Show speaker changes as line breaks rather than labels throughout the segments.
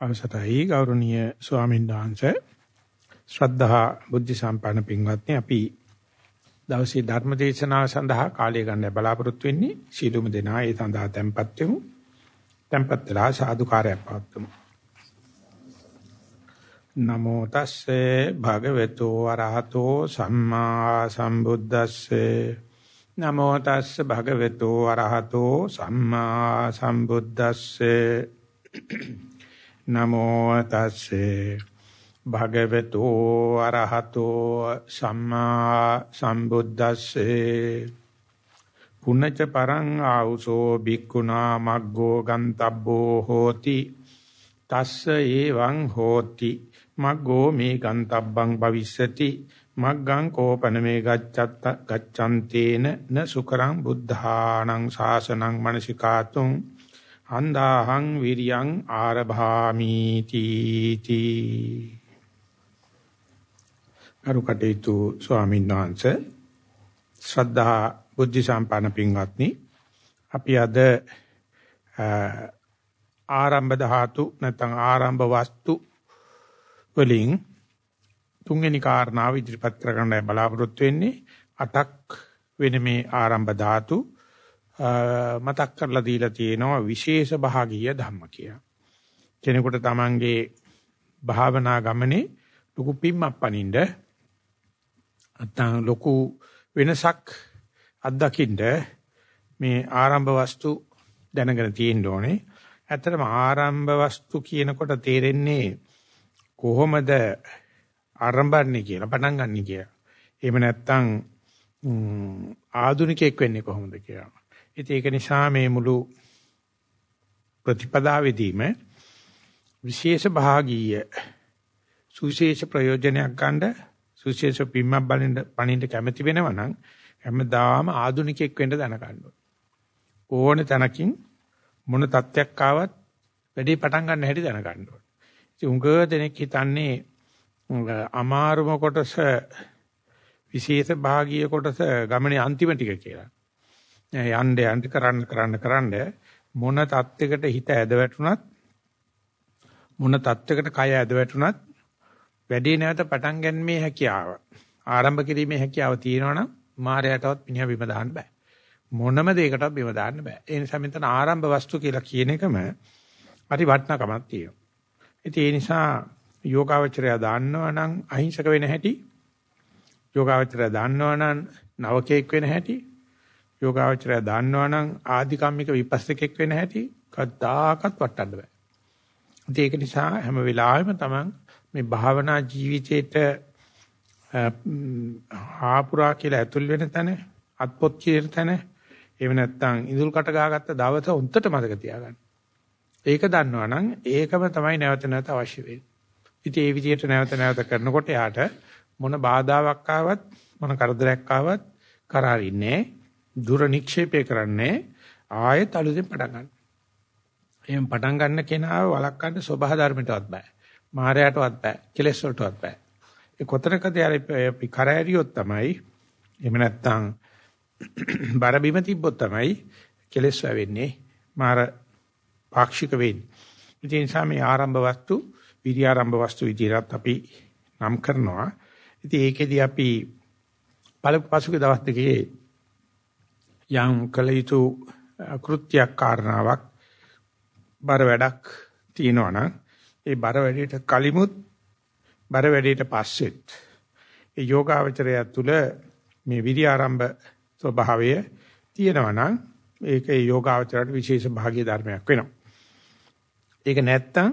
අවසරයි ගෞරවනීය ස්වාමීන් වහන්සේ. ශ්‍රද්ධා බුද්ධ සම්පන්න පින්වත්නි අපි දවසේ ධර්ම දේශනාව සඳහා කාලය ගන්න බලාපොරොත්තු වෙන්නේ සීලුම දෙනා ඒ සඳහා tempත් වෙමු. tempත් වෙලා සාදුකාරයක් පවත්වමු. නමෝ තස්සේ භගවතු වරහතෝ සම්මා සම්බුද්දස්සේ. නමෝ තස්සේ භගවතු වරහතෝ සම්මා සම්බුද්දස්සේ. නමෝ තස්සේ. භගවතු අරහතෝ සම්මා සම්බුද්දස්සේ. පුනච්ච පරං ආ우සෝ බික්කුණා මග්ගෝ ගන්තබ්බෝ හෝති. තස්ස ඒවං හෝති. මග්ගෝ මේ ගන්තබ්බං භවිස්සති. මග්ගං කෝපන මේ ගච්ඡත්ත ගච්ඡන්තේන න සුකරං බුද්ධාණං ශාසනං මනසිකාතුං අන්දාහං විරියං ආරභාමි තීති. කරුකටේතු ස්වාමීන් වහන්සේ ශ්‍රද්ධා බුද්ධ සම්පන්න පින්වත්නි අපි අද ආරම්භ ධාතු නැත්නම් ආරම්භ වස්තු වලින් තුන්වෙනි කාරණාව ඉදිරිපත් කරගන්න බලාපොරොත්තු වෙන්නේ. අටක් වෙන මේ ආරම්භ ධාතු මතක් කරලා දීලා තියෙනවා විශේෂ භාගීය ධම්ම කියලා. කෙනෙකුට තමන්ගේ භාවනා ගමනේ ලොකු පිම්මක් පනින්න නැත්නම් ලොකු වෙනසක් අත්දකින්න මේ ආරම්භ වස්තු දැනගෙන තියෙන්න ඕනේ. ඇත්තටම ආරම්භ වස්තු කියනකොට තේරෙන්නේ කොහොමද ආරම්භන්නේ කියලා පටන් ගන්න කියලා. එහෙම නැත්නම් ආධුනිකයෙක් වෙන්නේ කොහොමද කියලා. ඉතින් ඒක නිසා මේ මුළු ප්‍රතිපදාවේදීම විශේෂ භාගීය සුවිශේෂ ප්‍රයෝජනයක් ගන්න සුවිශේෂ පිම්මක් බලන්න පණින්න කැමති වෙනවා නම් හැමදාම ආදුනිකෙක් වෙන්න දැනගන්න ඕන තැනකින් මොන තත්ත්වයක් ආවත් වැඩි පටන් ගන්න හැටි දැනගන්න ඕනේ. ඉතින් උඟ දෙනෙක් හිතන්නේ අමාරුම කොටස විශේෂ භාගීය කොටස ගමනේ අන්තිම ටික කියලා. යන්න යන්න කරන්න කරන්න කරන්න මොන தත්යකට හිත ඇද වැටුණත් මොන தත්යකට කය ඇද වැටුණත් වැඩි නැවත පටන් ගන්නමේ හැකියාව ආරම්භ කිරීමේ හැකියාව තියෙනවනම් මායයටවත් මිනිහා බිම දාන්න බෑ. මොනම දෙයකටවත් බිම දාන්න බෑ. ඒ නිසා මෙතන ආරම්භ වස්තු කියලා කියන එකම හරි වටිනකමක් තියෙනවා. ඉතින් ඒ නිසා යෝගාවචරය දාන්නවනම් අහිංසක වෙන හැටි යෝගාවචරය දාන්නවනම් නවකේක් වෙන හැටි යෝගාවචරය දන්නවනම් ආධිකම්මික විපස්සකෙක් වෙන හැටි කද්දාකත් වටන්න බෑ. ඒක නිසා හැම වෙලාවෙම තමන් මේ භාවනා ජීවිතේට ආපුරා කියලා ඇතුල් වෙන තැන අත්පොත් කියන තැන එහෙම නැත්නම් ඉඳුල් කට ගහගත්ත දවස උන්ටට මතක තියාගන්න. ඒක දන්නවනම් ඒකම තමයි නැවත නැවත අවශ්‍ය වෙන්නේ. ඉතින් ඒ විදිහට නැවත නැවත කරනකොට යාට මොන බාධාවක් ආවත් මොන කරදරයක් ආවත් කරාරින්නේ දුර නික්ෂේපය කරන්නේ ආයෙත් අලුතෙන් පටන් ගන්න. එහෙනම් පටන් ගන්න කෙනාව වළක්වන්න සබහ ධර්මයටවත් බෑ. මායයටවත් බෑ. කෙලෙස් වලටවත් බෑ. ඒ කොතරකදී අපි කරෑරියොත් තමයි එහෙම නැත්නම් බර බිම තිබ්බොත් තමයි කෙලෙස් වෙන්නේ. මාර පාක්ෂික වෙන්නේ. ඒ නිසා මේ ආරම්භ වස්තු විරි ආරම්භ වස්තු විදිහට අපි නම් කරනවා. ඉතින් ඒකෙදී අපි පසුගිය දවස් දෙකේ යම් කළ යුතු කෘත්‍යයක් කාරණාවක් බර වැඩක් තියෙනවා නම් ඒ බර වැඩේට කලිමුත් බර වැඩේට පස්සෙත් ඒ යෝගාවචරය තුළ මේ විරි ආරම්භ ස්වභාවය තියෙනවා නම් ඒක ඒ යෝගාවචරයට විශේෂ භාග්‍ය ධර්මයක් වෙනවා. ඒක නැත්තම්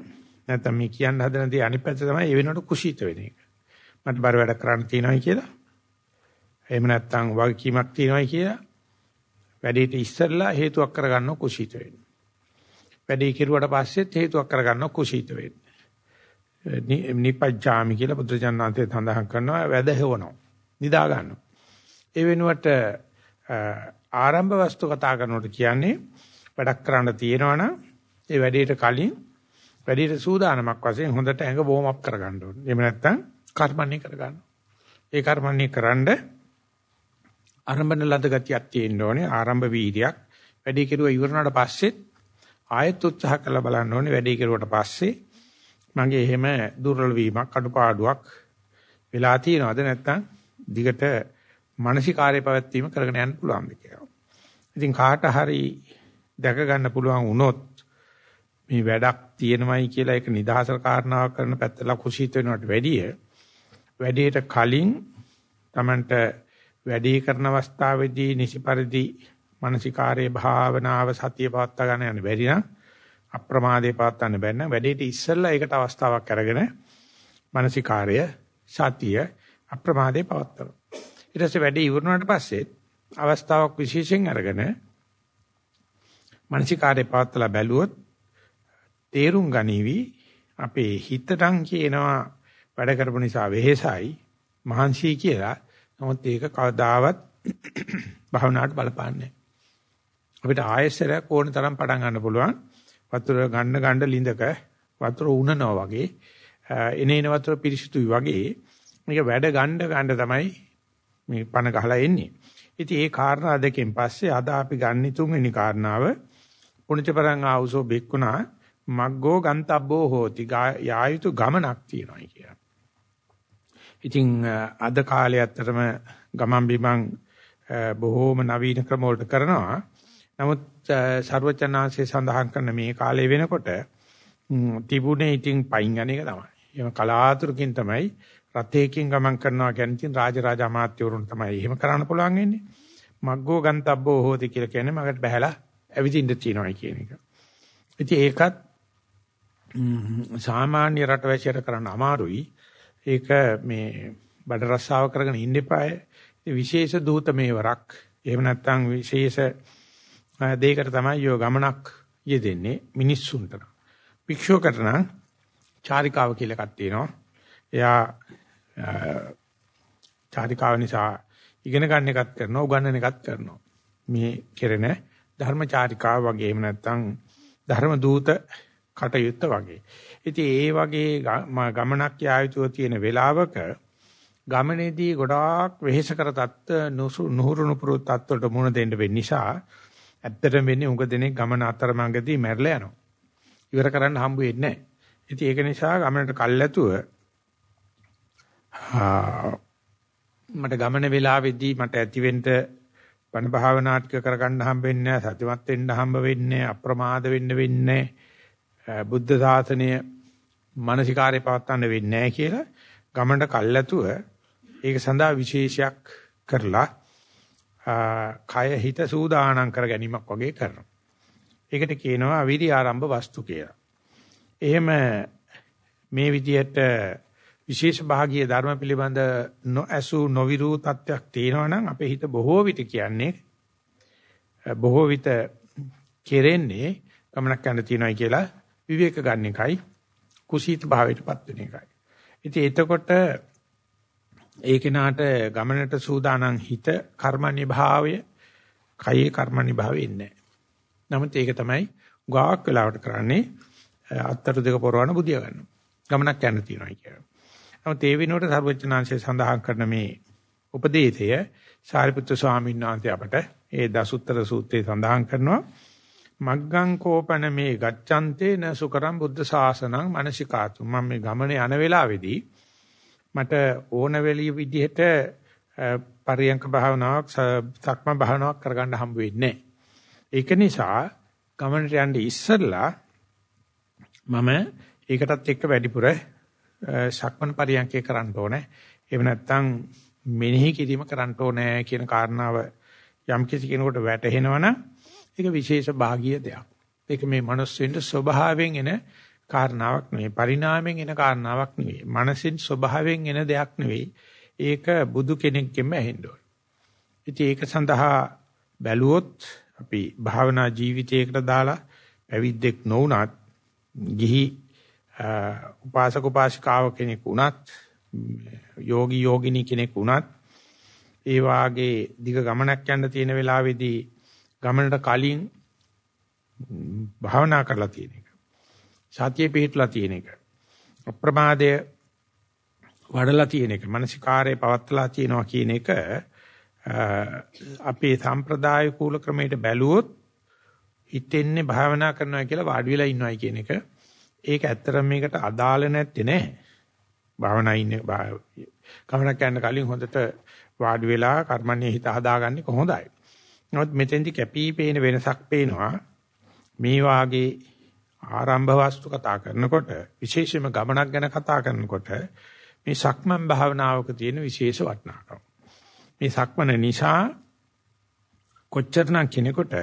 නැත්තම් මේ කියන්න හදන දේ අනිත් පැත්ත තමයි ඒ වෙනකොට කුසීත වෙන එක. මට බර වැඩ කරන්න තියෙනවායි කියලා. එහෙම නැත්තම් වගකීමක් තියෙනවායි කියලා. වැඩේට ඉස්සෙල්ලා හේතුවක් කරගන්න කුසීත වෙන්න. වැඩේ කෙරුවට පස්සෙත් හේතුවක් කරගන්න කුසීත වෙන්න. නිපජ්ජාමි කියලා බුදුජානනාතේ සඳහන් කරනවා වැදහෙවනවා. නිදා ගන්නවා. ඒ වෙනුවට ආරම්භ වස්තු කතා කරනකොට කියන්නේ වැඩක් කරන්න තියෙනවනම් ඒ වැඩේට කලින් වැඩේට සූදානමක් වශයෙන් හොඳට ඇඟ වෝම් අප් කරගන්න ඕනේ. එහෙම නැත්නම් කර්මන්නේ කරගන්න. ඒ කර්මන්නේ කරන්නේ ආරම්භන ලද ගතියක් තියෙන්න ඕනේ ආරම්භ වීර්යයක් වැඩි කෙරුවා ඉවරනාට පස්සේ ආයෙත් උත්සාහ කරලා බලන්න ඕනේ වැඩි කෙරුවට පස්සේ මගේ එහෙම දුර්වල වීමක් අඩුපාඩුවක් වෙලා තියෙනවද නැත්නම් දිගට මානසිකාර්ය පැවැත්වීම කරගෙන යන්න පුළුවන්ද කියලා. ඉතින් කාට හරි දැක ගන්න පුළුවන් වුණොත් මේ වැඩක් තියෙනවයි කියලා ඒක නිදහසට කාරණාවක් කරන පැත්තලා කුසීත වෙනවට වැඩිය වැඩේට කලින් Tamanට වැඩේ කරන අවස්ථාවේදී නිසි පරිදි මානසිකාර්ය භාවනාව සතිය පවත්වා ගන්න යන බැරි නම් අප්‍රමාදේ පවත්වන්න බැන්න වැඩේට ඉස්සෙල්ලා ඒකට අවස්ථාවක් අරගෙන මානසිකාර්ය සතිය අප්‍රමාදේ පවත්වනවා. ඊට පස්සේ වැඩේ ඉවරනාට පස්සේ අවස්ථාවක් විශේෂයෙන් අරගෙන මානසිකාර්ය පවත්වලා බැලුවොත් තේරුම් ගනිවි අපේ හිතටන් කියනවා වැඩ කරපු නිසා වෙහෙසයි මහන්සි කියලා නමුත් ඒක කවදාවත් භවනාට බලපාන්නේ අපිට ආයෙසරයක් ඕන තරම් පටන් ගන්න පුළුවන්. වතුර ගන්න ගන්න ලිඳක වතුර උනනවා වගේ එනේන වතුර පිරිසිදුයි වගේ මේක වැඩ ගන්න ගන්න තමයි මේ පණ ගහලා එන්නේ. ඉතින් ඒ කාරණා දෙකෙන් පස්සේ අද අපි ගන්න තුන්වෙනි කාරණාව පුණජපරං ආවුසෝ බික්කුණා මග්ගෝ ගන්තබ්බෝ හෝති යායුතු ගමනක් තියෙනවා කියලා. ඉතින් අද කාලේ ඇත්තටම ගමන් බිමන් බොහෝම නවීන ක්‍රම වලට කරනවා. නමුත් ਸਰවචනාංශයේ සඳහන් කරන මේ කාලේ වෙනකොට තිබුණේ ඉතින් පයින් යන එක තමයි. එහෙම කලාතුරකින් තමයි රථයකින් ගමන් කරනවා කියන්නේ ඉතින් රාජරාජ අමාත්‍යවරුන් තමයි එහෙම කරන්න පුළුවන් වෙන්නේ. මග්ගෝ ගන්තබ්බෝ හෝති කියලා කියන්නේ මගට බහැලා ඇවිදින්න තියනවා කියන එක. ඉතින් ඒකත් සාමාන්‍ය රටවැසියට කරන්න අමාරුයි. ඒක මේ බඩ රස්සාව කරගෙන ඉන්න එපාය. විශේෂ දූත මේවරක් එහෙම නැත්නම් විශේෂ දෙයකට තමයි යෝ ගමනක් යෙදෙන්නේ මිනිස්සුන්ට. භික්ෂුවකට නම් චාරිකාව කියලා එකක් තියෙනවා. එයා චාරිකාව නිසා ඉගෙන ගන්න එකත් කරනවා, උගන්වන එකත් කරනවා. මේ කෙරෙන ධර්ම චාරිකාව වගේ එහෙම නැත්නම් ධර්ම දූත කටයුත්ත වගේ. ඉතින් ඒ වගේ ගමනක් යා යුතුව තියෙන වෙලාවක ගමනේදී ගොඩාක් වෙහෙසකර තත්ත්ව නුහුරු නුපුරු තත්ත්වවලට මුහුණ දෙන්න වෙන්න නිසා ඇත්තටම වෙන්නේ උඟ දෙනෙක් ගමන අතරමඟදී මැරලා යනවා. ඉවර කරන්න හම්බ වෙන්නේ නැහැ. ඉතින් ඒක නිසා ගමනට කල්ැතුව මට ගමන වෙලාවේදී මට ඇතිවෙන්න බණ භාවනා ටික කරගන්න හම්බෙන්නේ නැහැ. සතිමත් වෙන්න හම්බ වෙන්නේ අප්‍රමාද වෙන්න වෙන්නේ බුද්ධ ශාසනය මානසිකාරය පවත්වන්න වෙන්නේ නැහැ කියලා ගමනට කල්ැතුව ඒක සඳහා විශේෂයක් කරලා කය හිත සූදානම් කර ගැනීමක් වගේ කරනවා. ඒකට කියනවා විරි ආරම්භ වස්තු කියලා. එහෙම මේ විදිහට විශේෂ භාගීය ධර්ම පිළිබඳ නොඇසු නොවිරු තත්ත්වයක් තියෙනවා නම් අපේ හිත බොහෝ විට කියන්නේ බොහෝ විට කෙරෙන්නේ ගමනක් යන තියනයි කියලා විවේක ගන්න එකයි කුසීත භාවයටපත් වෙන එකයි. ඉතින් එතකොට ඒ කෙනාට ගමනට සූදානම් හිත කර්මණ්‍ය භාවය කයේ කර්මණ්‍ය භාවය ඉන්නේ නමුත් ඒක තමයි ගාක් වෙලාවට කරන්නේ අත්තර දෙක පොරවන බුදියා ගන්නවා. ගමනක් යන්න තියෙනවා කියනවා. නමුත් ඒ වෙනුවට සර්වඥාන්සේ සඳහන් කරන මේ උපදේශය සාරිපුත්‍ර ස්වාමීන් වහන්සේ අපට ඒ දසුත්තර සූත්‍රයේ සඳහන් කරනවා. මග්ගං කෝපන මේ ගච්ඡන්තේ න සුකරම් බුද්ධ ශාසනං මනසිකාතු. මම මේ ගමනේ යන වෙලාවේදී මට ඕන වෙලිය විදිහට පරියංක භාවනාවක් සක්ම භාවනාවක් කරගන්න හම්බ වෙන්නේ ඒක නිසා ගමනට යන්න ඉස්සෙල්ලා මම ඒකටත් එක්ක වැඩිපුර සක්මන් පරියංකේ කරන්න ඕනේ. එහෙම නැත්නම් මෙනෙහි කිරීම කරන්න ඕනේ කියන කාරණාව යම් කිසි කෙනෙකුට වැටහෙනවනම් ඒක විශේෂ භාගීය දෙයක්. ඒක මේ මනුස්ස වෙන්න ස්වභාවයෙන් එන කාරණාවක් නෙවෙයි පරිණාමයෙන් එන කාරණාවක් නෙවෙයි. මනසින් ස්වභාවයෙන් එන දෙයක් නෙවෙයි. ඒක බුදු කෙනෙක්ගෙම ඇහෙන්න ඕන. ඉතින් ඒක සඳහා බැලුවොත් අපි භාවනා ජීවිතයකට දාලා පැවිද්දෙක් නොවුනත් ගිහි උපාසක උපාසිකාව කෙනෙක් වුණත් යෝගී යෝගිනී කෙනෙක් වුණත් ඒ වාගේ දිග ගමනක් යන්න තියෙන වෙලාවේදී ගමනට කලින් භාවනා කරලා තියෙන සතිය පිහිටලා තියෙන එක. අප්‍රමාදය වඩලා තියෙන එක. මානසිකාරය පවත්ලා තියෙනවා කියන එක අපේ සම්ප්‍රදාය කූල ක්‍රමයට බැලුවොත් හිතෙන්නේ භාවනා කරනවා කියලා වාඩි වෙලා ඉන්නවයි කියන එක. ඒක ඇත්තටම මේකට අදාළ නැත්තේ නෑ. භාවනා ඉන්නේ ගමනක් යන්න කලින් හොඳට වාඩි වෙලා කර්මන්නේ හිත හදාගන්නේ කොහොඳයි. නමුත් මෙතෙන්දි කැපී පේන වෙනසක් පේනවා. මේ වාගේ ආරම්භ වස්තු කතා කරනකොට විශේෂයෙන්ම ගමනක් ගැන කතා කරනකොට මේ සක්මන් භාවනාවක තියෙන විශේෂ වටිනාකම. මේ සක්මන නිසා කොච්චරනම් කෙනෙකුට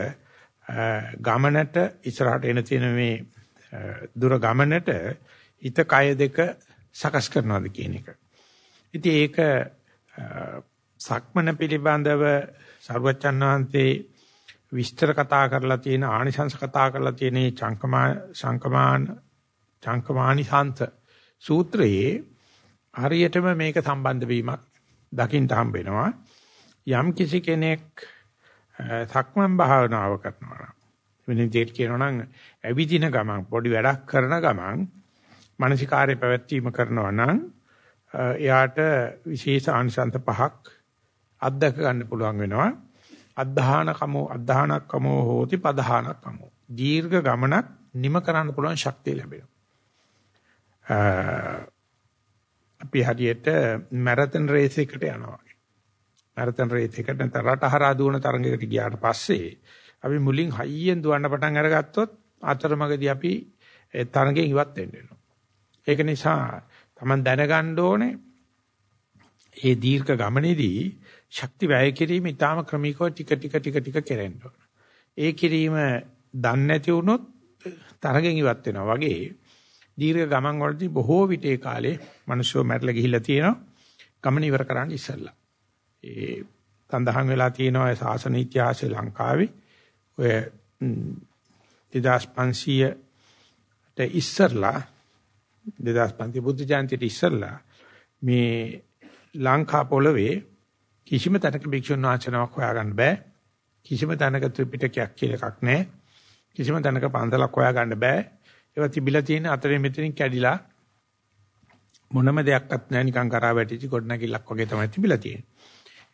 ගමනට ඉස්සරහට එන තියෙන මේ දුර ගමනට හිත කය දෙක සකස් කරනවාද කියන එක. ඉතින් ඒක සක්මන පිළිබඳව සර්වචන් වහන්සේ විස්තර කතා කරලා තියෙන ආනිසංස කතා කරලා තියෙන චංකමා සංකමාන චංකමානිසංස සූත්‍රයේ හරියටම මේක සම්බන්ධ වීමක් දකින්න හම්බ වෙනවා. යම් කිසි කෙනෙක් සක්මන් භාවනාව කරනවා වෙන විදිහට කියනවා නම් ඇවිදින ගමන් පොඩි වැඩක් කරන ගමන් මානසිකාර්ය පැවැත්වීම කරනවා නම් එයාට විශේෂ ආනිසංස පහක් අත්දක ගන්න පුළුවන් වෙනවා. අද්ධාන කමෝ අද්ධානක් කමෝ හෝති පධානක් කමෝ. දීර්ඝ ගමනක් නිම කරන්න පුළුවන් ශක්තිය ලැබෙනවා. අපි හරියට මැරතන් රේස් එකකට යනවා වගේ. මැරතන් රේස් එකට නැත්නම් රටහරා දුවන තරඟයකට ගියාට පස්සේ අපි මුලින් හයියෙන් දුවන්න පටන් අරගත්තොත් අතරමඟදී අපි තරඟෙන් ඉවත් වෙන්න වෙනවා. ඒක නිසා Taman දැනගන්න ඕනේ මේ දීර්ඝ ගමනේදී ශක්ති වැය කිරීම ඊටාම ක්‍රමිකව ටික ටික ටික ටික කෙරෙන්න ඕන. ඒ කිරීම දන්නේ නැති වුණොත් තරගෙන් ඉවත් වෙනවා වගේ දීර්ඝ ගමන් වලදී බොහෝ විට ඒ කාලේ මිනිස්සු මැරලා ගිහිල්ලා තියෙනවා. ගමන ඉවර කරන්න ඉස්සෙල්ලා. ඒ සඳහන් වෙලා තියෙනවා ඒ ශාසන ඉතිහාසය ලංකාවේ ඔය 2500 ට ඉස්සරලා 2500 බුද්ධ ජයන්තිට ඉස්සරලා මේ ලංකා පොළවේ කිසිම තැනක භික්ෂුන් වහන්සේනමක් හොයාගන්න බෑ. කිසිම තැනක ත්‍රිපිටකයක් කියලා එකක් නැහැ. කිසිම තැනක පන්සලක් හොයාගන්න බෑ. ඒවා තිබිලා තියෙන අතරේ මෙතනින් කැඩිලා මොනම දෙයක්වත් නැහැ නිකන් කරා වැටිච්ච ගොඩනැගිල්ලක් වගේ තමයි තිබිලා තියෙන්නේ.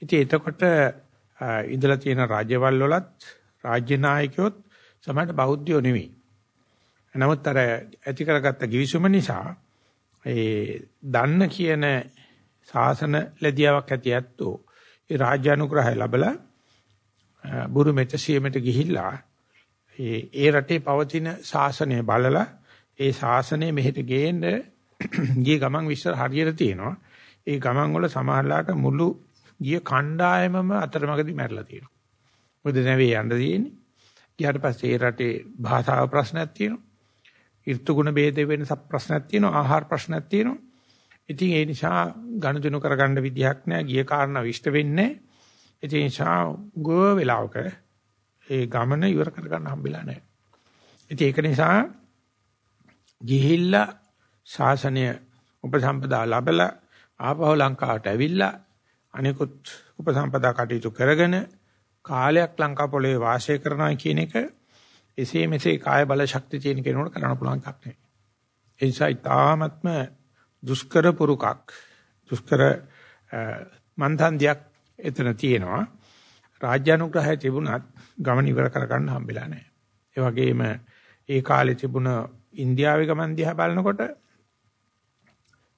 ඉතින් එතකොට ඉඳලා තියෙන රාජ්‍යවල් වලත් රාජ්‍ය නායකයොත් සමහරට බෞද්ධයෝ නෙවෙයි. නමුත් අර ඇති කරගත්ත givisuma නිසා ඒ දන්න කියන සාසන ලැබියාවක් ඇති ඇත්තෝ ඒ රාජ්‍ය අනුග්‍රහය ලැබලා බුරුමෙට සියමෙට ගිහිල්ලා ඒ ඒ රටේ පවතින ශාසනය බලලා ඒ ශාසනය මෙහෙට ගේන්න ගිය ගමන් විශ්ව හරියට තියෙනවා. ඒ ගමන් වල සමහරලාට මුළු ගිය කණ්ඩායමම අතරමඟදී මැරලා තියෙනවා. මොකද නැවේ යන්න තියෙන්නේ. ගියාට පස්සේ ඒ රටේ භාෂාව ප්‍රශ්නයක් තියෙනවා. ඍතුගුණ ભેද වෙනස ප්‍රශ්නයක් තියෙනවා. ආහාර ප්‍රශ්නයක් තියෙනවා. ඉතින් ඒ නිසා ගනුදෙනු කරගන්න විදිහක් නැහැ. ගිය කාරණා විශ්ත වෙන්නේ. ඒ නිසා ගෝ වෙලාවක ඒ ගමන ඉවර කරගන්න හම්බෙලා නැහැ. ඉතින් ඒක නිසා ගිහිල්ලා ශාසනය උපසම්පදා ලැබලා ආපහු ලංකාවට ඇවිල්ලා අනිකුත් උපසම්පදා කටයුතු කරගෙන කාලයක් ලංකා පොළවේ වාසය කරනවා කියන එක එසේ මෙසේ කාය බල ශක්තිය තියෙන කෙනෙකුට කරන්න පුළුවන් එකක් නෙවෙයි. ඒ නිසා ඊ타ත්ම දුෂ්කර පුරුකක් දුෂ්කර මන්දන්දියක් එතන තියෙනවා රාජ්‍ය අනුග්‍රහය තිබුණත් ගමන ඉවර කරගන්න හම්බෙලා නැහැ ඒ වගේම ඒ කාලේ තිබුණ ඉන්දියාවේ ගමන් දිහා බලනකොට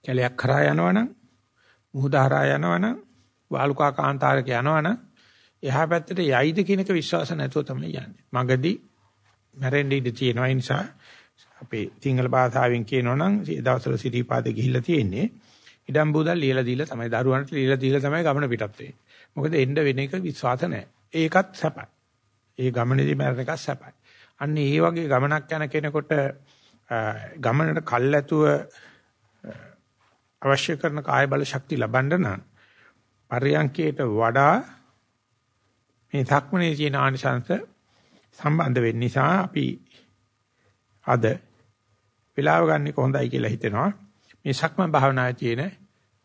කැලයක් කරා යනවනම් මුහුද හරහා යනවනම් වාලුකා කාන්තාරක යනවනම් එහා පැත්තට යයිද කියනක විශ්වාස නැතුව තමයි යන්නේ. මගදී මැරෙන්න ඉඩ තියෙනවා. ඒ නිසා අපේ සිංහල භාෂාවෙන් කියනවනම් ඒ දවස්වල සිටිපාතේ ගිහිල්ලා තියෙන්නේ ඉඩම් බූදල් ලියලා දීලා තමයි දරුවන්ට ලියලා දීලා තමයි ගමන පිටත් වෙන්නේ. මොකද එන්න වෙන එක විශ්වාස නැහැ. ඒකත් සැපයි. ඒ ගමනේදී මරණ එකත් සැපයි. අන්න ඒ වගේ ගමනක් යන කෙනෙකුට ගමනට කල්ැතුව අවශ්‍ය කරන කාය බල ශක්තිය ලබන්න නම් පරියන්කේට වඩා මේ ධක්මනේ කියන ආනිසංශ සම්බන්ධ වෙන්න නිසා අපි අද වෙලාව ගන්න කොහොඳයි කියලා හිතෙනවා. මේ සක්මන් භාවනාවේ තියෙන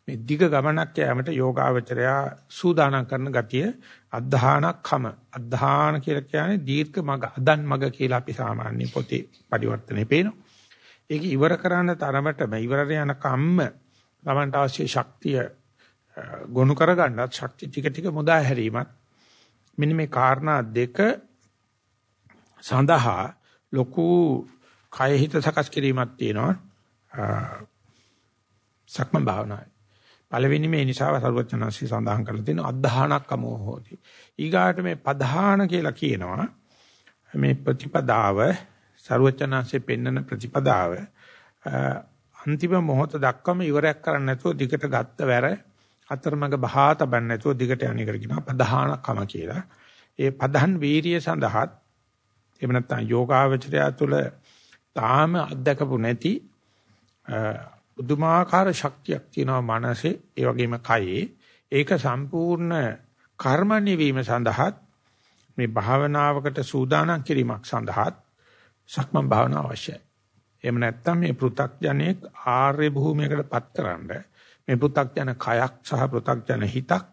මේ දිග ගමනක් යෑමට යෝගාවචරයා සූදානම් කරන ගතිය අද්ධානක්කම අද්ධාන කියලා කියන්නේ දීර්ඝ මග අදන් මග කියලා අපි සාමාන්‍ය පොතේ පරිවර්තනේ පේනවා. ඒක ඉවර කරන්න තරමටම ඉවරට යන කම්ම ගමන්ට අවශ්‍ය ශක්තිය ගොනු කරගන්නත් ශක්තිය ටික ටික මුදා හැරීමත් මෙන්න මේ කාරණා දෙක සඳහා ලොකු කය හිත සකස් කිරීමක් තියෙනවා. සක්මන් භාවනාවේ. පළවෙනි මේ නිසා සරුවචනන්සි සඳහන් කරලා තියෙන අධධානක් අමෝහෝති. ඊගාට මේ පධාන කියලා කියනවා. මේ ප්‍රතිපදාව සරුවචනන්සේ පෙන්වන ප්‍රතිපදාව අන්තිම මොහොත දක්වාම ඉවරයක් කරන්න නැතුව දිගට ගත්ත වැර අතරමඟ බහා තබන්න නැතුව දිගට යන්නේ කර කියනවා පධානකම කියලා. ඒ පධාන් වීරිය සඳහාත් එහෙම නැත්නම් යෝගාවචරය තුළ තාම අත්දකපු නැති උදුමාකාර ශක්තියක් තියෙනවා මනසේ ඒ වගේම කයේ ඒක සම්පූර්ණ කර්ම නිවීම සඳහාත් මේ භාවනාවකට සූදානම් කිරීමක් සඳහාත් සක්මන් භාවනාව අවශ්‍යයි. එහෙම නැත්නම් මේ පෘ탁ජනෙක් ආර්ය භූමියකටපත් කරන්න මේ පෘ탁ජන කයක් සහ පෘ탁ජන හිතක්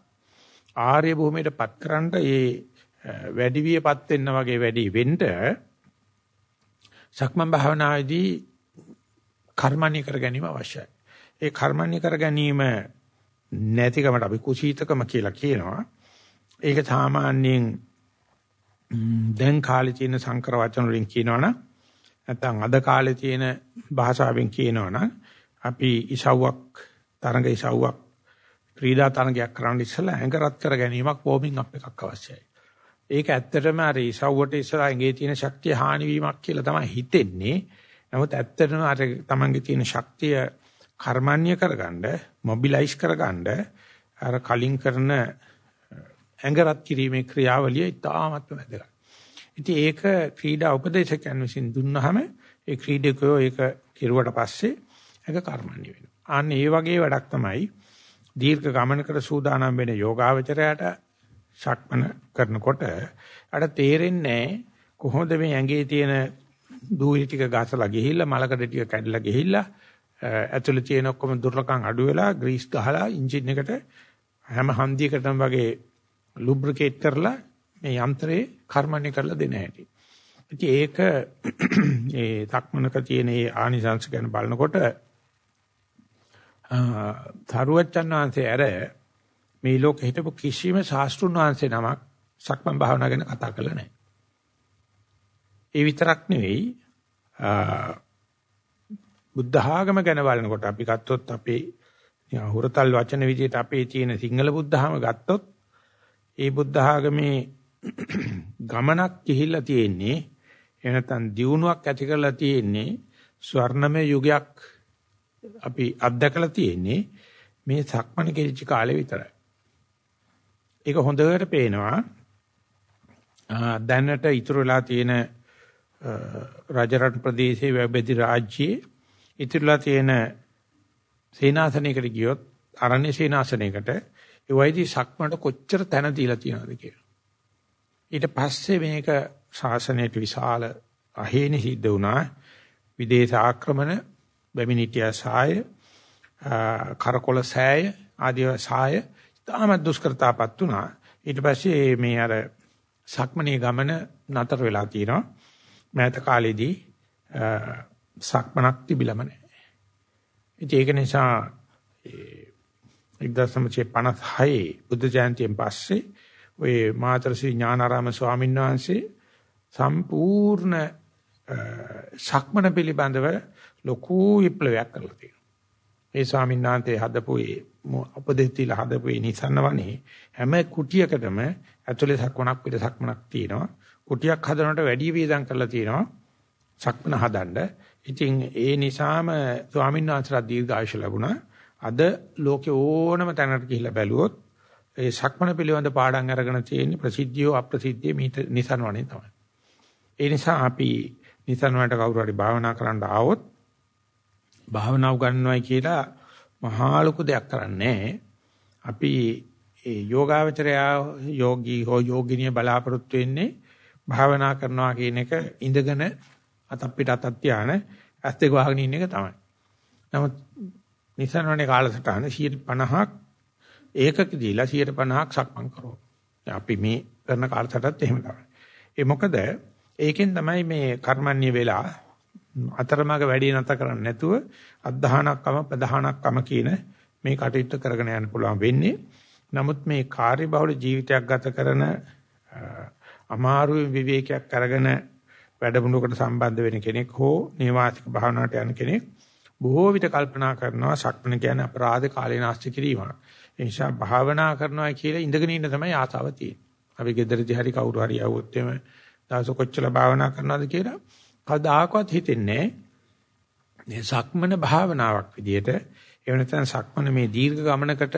ආර්ය භූමියටපත් කරන්න මේ වැඩිවියපත් වෙන්න වගේ වැඩි වෙන්න සක්මන් භාවනාවේදී කර්මණ්‍ය කර ගැනීම අවශ්‍යයි. ඒ කර්මණ්‍ය කර ගැනීම නැතිකමට අපි කුසීතකම කියලා කියනවා. ඒක සාමාන්‍යයෙන් දැන් කාලේ තියෙන සංකර වචන වලින් කියනවනම් නැත්නම් අද කාලේ තියෙන භාෂාවෙන් කියනවනම් අපි ඉසව්වක් තරඟ ඉසව්වක් ක්‍රීඩා තරඟයක් කරන්න ඉස්සලා ඇඟ රත් කර ගැනීමක් වෝමින් අප් එකක් අවශ්‍යයි. ඒක ඇත්තටම අර ඉසව්වට ඉස්සලා ඇඟේ තියෙන ශක්තිය හානි වීමක් කියලා තමයි හිතෙන්නේ. නමුත් ඇත්තටම අර තමන්ගේ තියෙන ශක්තිය කර්මන්‍ය කරගන්න, මොබිලයිස් කරගන්න අර කලින් කරන ඇඟරත් කිරීමේ ක්‍රියාවලිය ඉතාමත්ම වැදගත්. ඉතින් ඒක ක්‍රීඩා උපදේශකයන් විසින් දුන්නාම ඒ ක්‍රීඩකයෝ ඒක කිරුවට පස්සේ ඒක කර්මන්‍ය වෙනවා. අන්න ඒ වගේ වැඩක් තමයි දීර්ඝ ගමනකට සූදානම් වෙන යෝගාවචරයට ශක්මන කරනකොට අර තේරෙන්නේ කොහොමද මේ ඇඟේ තියෙන දූවිලි ටික ගසලා ගිහිල්ලා මලකඩ ටික කැඩලා ගිහිල්ලා ඇතුළේ තියෙන ඔක්කොම දුර්ලකම් අඩු වෙලා ග්‍රීස් ගහලා එන්ජින් එකට හැම හන්දියකටම වගේ ලුබ්‍රිකේට් කරලා මේ යන්ත්‍රේ කර්මණ්‍ය කරලා දෙන හැටි. ඉතින් ඒක ඒ තක්මනක තියෙන ඒ ආනිසංශ ගැන බලනකොට තරුවචන් වහන්සේ ඇර මේ ලෝකෙ හිටපු කිසිම ශාස්ත්‍රුන් වහන්සේ නමක් සක්මන් භාවනා ගැන කතා කරලා නැහැ. ඒ විතරක් නෙවෙයි බුද්ධ ආගම ගැන බලනකොට අපි ගත්තොත් අපේ හුරතල් වචන විදිහට අපේ තියෙන සිංහල බුද්ධ ආගම ගත්තොත් ඒ බුද්ධ ආගමේ ගමනක් ගිහිල්ලා තියෙන්නේ එහෙම නැත්නම් දියුණුවක් ඇති කරලා තියෙන්නේ ස්වර්ණමය යුගයක් අපි අත්දකලා තියෙන්නේ මේ සක්මණ කෙලිච්ච කාලේ විතරයි. ඒක හොඳට පේනවා දැනට ඉතුරු වෙලා තියෙන රජරට ප්‍රදේශයේ වැබෙදි රාජ්‍යයේ ඉතිරිලා තියෙන සේනාසනයකට ගියොත් අරණ්‍ය සේනාසනයකට ඒ වයිදී සක්මණට කොච්චර තැන දීලා තියෙනවද කියලා. ඊට පස්සේ මේක ශාසනයට විශාල අහේනි සිද්ධ වුණා. විදේශ ආක්‍රමණ, බැමිණිටිය සාය, කරකොල සෑය, ආදී සාය තාම දුෂ්කරතාපත් වුණා. ඊට පස්සේ මේ අර සක්මණේ ගමන නතර වෙලා තියෙනවා. මෑත කාලේදී සක්මනක් තිබිලම නැහැ. ඉතින් ඒක නිසා 1956 බුද්ධ ජයන්තියෙන් පස්සේ ඔය මාතරසී ඥානාරාම ස්වාමීන් වහන්සේ සම්පූර්ණ සක්මන පිළිබඳව ලොකු විප්ලවයක් කරලා තියෙනවා. ඒ ස්වාමීන් වහන්සේ හදපු ඒ උපදෙස් දීලා හදපු ඒ නිසන්නවනේ හැම කුටියකටම ඇතුලේ සක්මනක් පිට සක්මනක් තියෙනවා. කුටියක් හදනකොට වැඩි වේදම් කරලා තියෙනවා. සක්මන හදන්න. ඉතින් ඒ නිසාම ස්වාමීන් වහන්සේලා දීර්ඝායුෂ ලැබුණා. අද ලෝකේ ඕනම තැනකට ගිහිල්ලා බැලුවොත් ඒ සක්මන පිළිබඳ පාඩම් අරගෙන තියෙන ප්‍රසිද්ධියෝ අප්‍රසිද්ධිය නිසන්වනේ තමයි. ඒ නිසා අපි නිසන්වනට කවුරු හරි භාවනා කරන්න ආවොත් භාවනා උගන්වයි කියලා මහා ලොකු දෙයක් කරන්නේ අපි ඒ යෝගාවචරය යෝගී හෝ යෝගිනිය බලාපොරොත්තු වෙන්නේ භාවනා කරනවා කියන එක ඉඳගෙන අතක් පිට අතක් තියාන ඇස් දෙක වහගෙන ඉන්න එක තමයි. නමුත් නිසනවනේ කාලසටහන 50ක් ඒකක දීලා 50ක් සක්මන් කරනවා. අපි මේ කරන කාලසටහනත් එහෙම තමයි. ඒ මොකද ඒකෙන් තමයි මේ කර්මන්නේ වෙලා අතරමඟ වැඩි නැත කරන්නේ නැතුව අධධානක්කම ප්‍රධානක්කම කියන මේ කටයුත්ත කරගෙන යන්න පුළුවන් වෙන්නේ. නමුත් මේ කාර්යබහුල ජීවිතයක් ගත කරන අමාරු විවේකයක් අරගෙන වැඩමුළුවකට සම්බන්ධ වෙන කෙනෙක් හෝ නේවාසික භාවනාවට යන කෙනෙක් බොහෝ විට කල්පනා කරනවා සක්මන කියන්නේ අපරාධ කාලේ නාස්ති කිරීමක්. ඒ නිසා භාවනා කරනවා කියලා ඉඳගෙන ඉන්න තමයි ආසාව තියෙන්නේ. අපි ගෙදරදී හරි කවුරු හරි આવුවොත් එimhe දවස කොච්චර භාවනා කරනවද කියලා කවදාකවත් හිතෙන්නේ නැහැ. සක්මන භාවනාවක් විදියට එහෙම නැත්නම් සක්මන මේ දීර්ඝ ගමනකට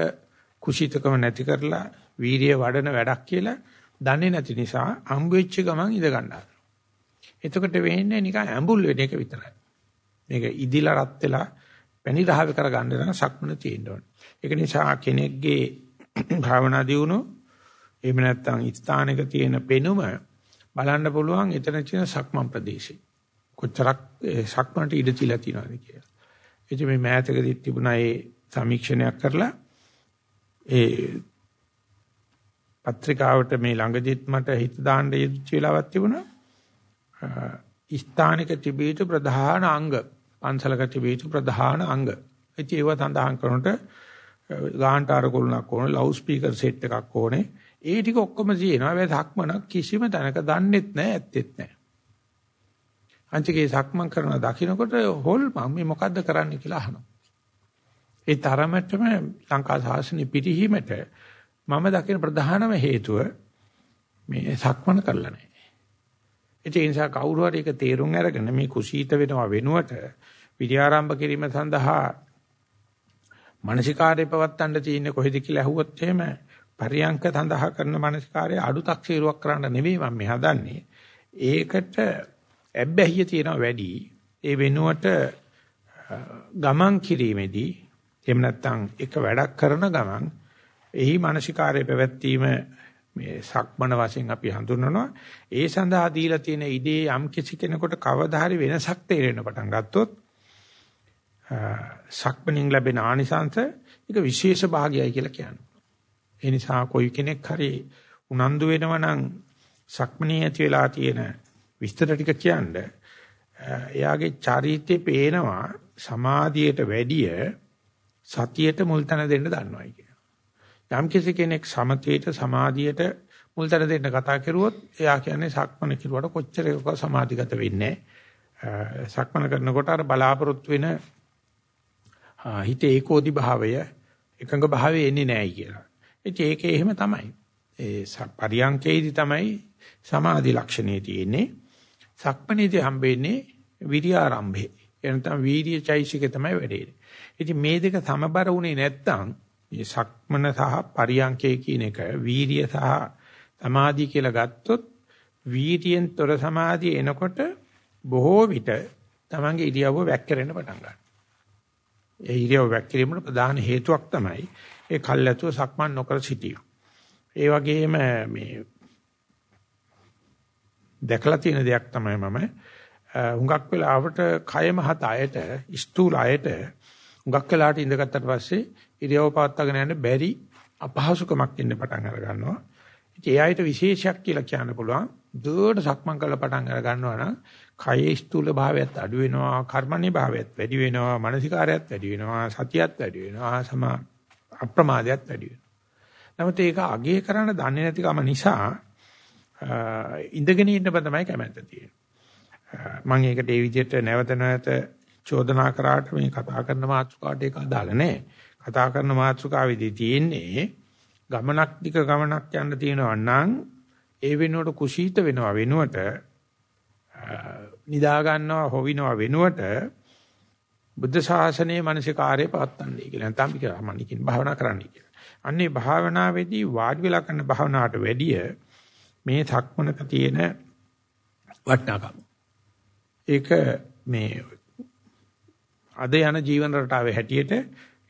කුසීතකම නැති කරලා වීරිය වඩන වැඩක් කියලා දන්නේ නැති නිසා හම්බ වෙච්ච ගමන් ඉඳ ගන්නවා. එතකොට වෙන්නේ නිකන් ඇඹුල් වෙන එක විතරයි. මේක ඉදිලා රත් වෙලා පැණි රහව කරගන්න නම් සක්මන තියෙන්න ඕනේ. ඒක නිසා කෙනෙක්ගේ භාවනා දියුණු එහෙම නැත්නම් ස්ථානයක තියෙන පෙනුම බලන්න පුළුවන් එතන තියෙන සක්මන් ප්‍රදේශේ. කොච්චරක් සක්මන්ට ඉඩ තියලා තියෙනවද කියලා. ඉතින් මේ මෑතකදී තිබුණා ඒ සමීක්ෂණයක් කරලා ඒ පත්‍රිකාවට මේ ළඟදිත් මට හිත දාන්න යෙදිච්ච වෙලාවක් තිබුණා. ස්ථානික තිබී යුතු ප්‍රධාන අංග පන්සලක තිබී යුතු ප්‍රධාන අංග. ඉතින් ඒව සඳහන් කරනකොට ගාහන්ටාර කුළුණක් ඕනේ, ලවුඩ් ස්පීකර් සෙට් එකක් ඕනේ. ඒ ටික ඔක්කොම තියෙනවා. හැබැයි සක්මන කිසිම තැනක දන්නෙත් නැහැ, ඇත්තෙත් නැහැ. අන්තිකේ සක්මන් කරන දකින්නකොට හොල් මම මේ මොකද්ද කරන්න කියලා අහනවා. ඒ තරමටම ලංකා සාසනෙ පිරිහීමට මම දකින ප්‍රධානම හේතුව මේ සක්මන කරලා නැහැ. ඒ නිසා කවුරු හරි ඒක තේරුම් අරගෙන මේ කුසීත වෙනවා වෙනුවට විද්‍යාරම්භ කිරීම සඳහා මානසිකාරය පවත්තන්න තියෙන්නේ කොහෙද කියලා අහුවොත් එහෙම පරියංක සඳහා කරන මානසිකාරය අඩුතක් සීරුවක් කරන්න නෙවෙයි මම මේ හදන්නේ. ඒකට ඇබ්බැහිය තියෙනවා වැඩි. ඒ වෙනුවට ගමන් කිරීමේදී එහෙම නැත්නම් එක වැඩක් කරන ගමන් එහි මානසිකාරය පැවැත්වීම මේ සක්මන වශයෙන් අපි හඳුන්වනවා. ඒ සඳහා දීලා තියෙන ඉදී යම් කිසි කෙනෙකුට කවදා හරි වෙනසක් තේරෙන්න පටන් ගත්තොත් සක්මනින් ලැබෙන ආනිසංශ ඒක විශේෂ භාගයයි කියලා කියනවා. ඒ නිසා કોઈ කෙනෙක් හරි උනන්දු වෙනවා නම් සක්මණේ ඇති වෙලා තියෙන විස්තර ටික කියන්නේ එයාගේ චරිතේ පේනවා සමාධියට වැඩිය සතියට මුල් තැන දෙන්න දන්නවයි කියන. යම් කෙනෙක් සමතේට සමාධියට මුල් තැන දෙන්න කතා කරුවොත් එයා කියන්නේ සක්මන කිරුවට කොච්චර එක සමාධිගත වෙන්නේ සක්මන කරනකොට අර බලාපොරොත්තු වෙන හිතේ ඒකෝදි භාවය එකඟ භාවය එන්නේ නැහැ කියලා. ඉතින් ඒකේ එහෙම තමයි. ඒ පරියංකේදී තමයි සමාධි ලක්ෂණේ තියෙන්නේ. සක්මනේදී හම්බෙන්නේ විරිය ආරම්භේ. එනතම් වීර්ය චෛසිකේ තමයි වැඩේ. ඉතින් මේ දෙක සමබර වුණේ නැත්නම් මේ සක්මන සහ පරියංකේ කියන එක වීර්ය සහ සමාධිය කියලා ගත්තොත් වීර්යෙන් තොර සමාධිය එනකොට බොහෝ විට තමන්ගේ ඉරියව්ව වැක්කිරෙන්න පටන් ගන්නවා. ඒ ඉරියව්ව වැක්කිරීමට ප්‍රධාන හේතුවක් තමයි ඒ කල්ැතුව සක්මන් නොකර සිටීම. ඒ වගේම මේ දැකලා තියෙන දෙයක් තමයි මම හුඟක් වෙලාවට කය මහත අයට ස්ථූල අයට හුඟක් වෙලාවට ඉඳගත්තට පස්සේ ඉරියව් පවත්වාගෙන යන්න බැරි අපහසුකමක් ඉන්න පටන් අර ගන්නවා. ඉතින් ඒ ආයත විශේෂයක් කියලා කියන්න පුළුවන්. දුවට සක්මන් කරලා පටන් අර ගන්නවා නම් කයේ ස්ථූල භාවයත් අඩු වෙනවා, කර්මණී භාවයත් වැඩි වෙනවා, මානසිකාරයත් වැඩි වෙනවා, සතියත් වැඩි වෙනවා, සම අප්‍රමාදයත් වැඩි වෙනවා. නමුත් ඒක අගේ කරන්න දන්නේ නැතිකම නිසා ඉඳගෙන ඉන්න බ තමයි කැමැත්ත තියෙන්නේ. මම ඒකට ඒ විදිහට නැවත නැවත චෝදනා කරාට මේ කතා කරන මාතෘකාවට ඒක අදාළ නැහැ. කතා කරන මාතෘකාවේදී තියෙන්නේ ගමනක් දික ගමනක් යන්න තියෙනවා නම් ඒ වෙනුවට කුසීත වෙනවා වෙනුවට නිදා ගන්නවා හොවිනවා වෙනුවට බුද්ධ ශාසනයේ මානසිකාර්යය පවත්තන්නේ කියලා. නැත්නම් අපි කරාමනිකින් භාවනා කරන්නයි කියලා. අන්නේ භාවනාවේදී වාඩි වෙලා කරන භාවනාවට වැඩිය මේ සක්මනක තියෙන වටිනාකම. ඒක මේ අද යන ජීවන රටාවේ හැටියට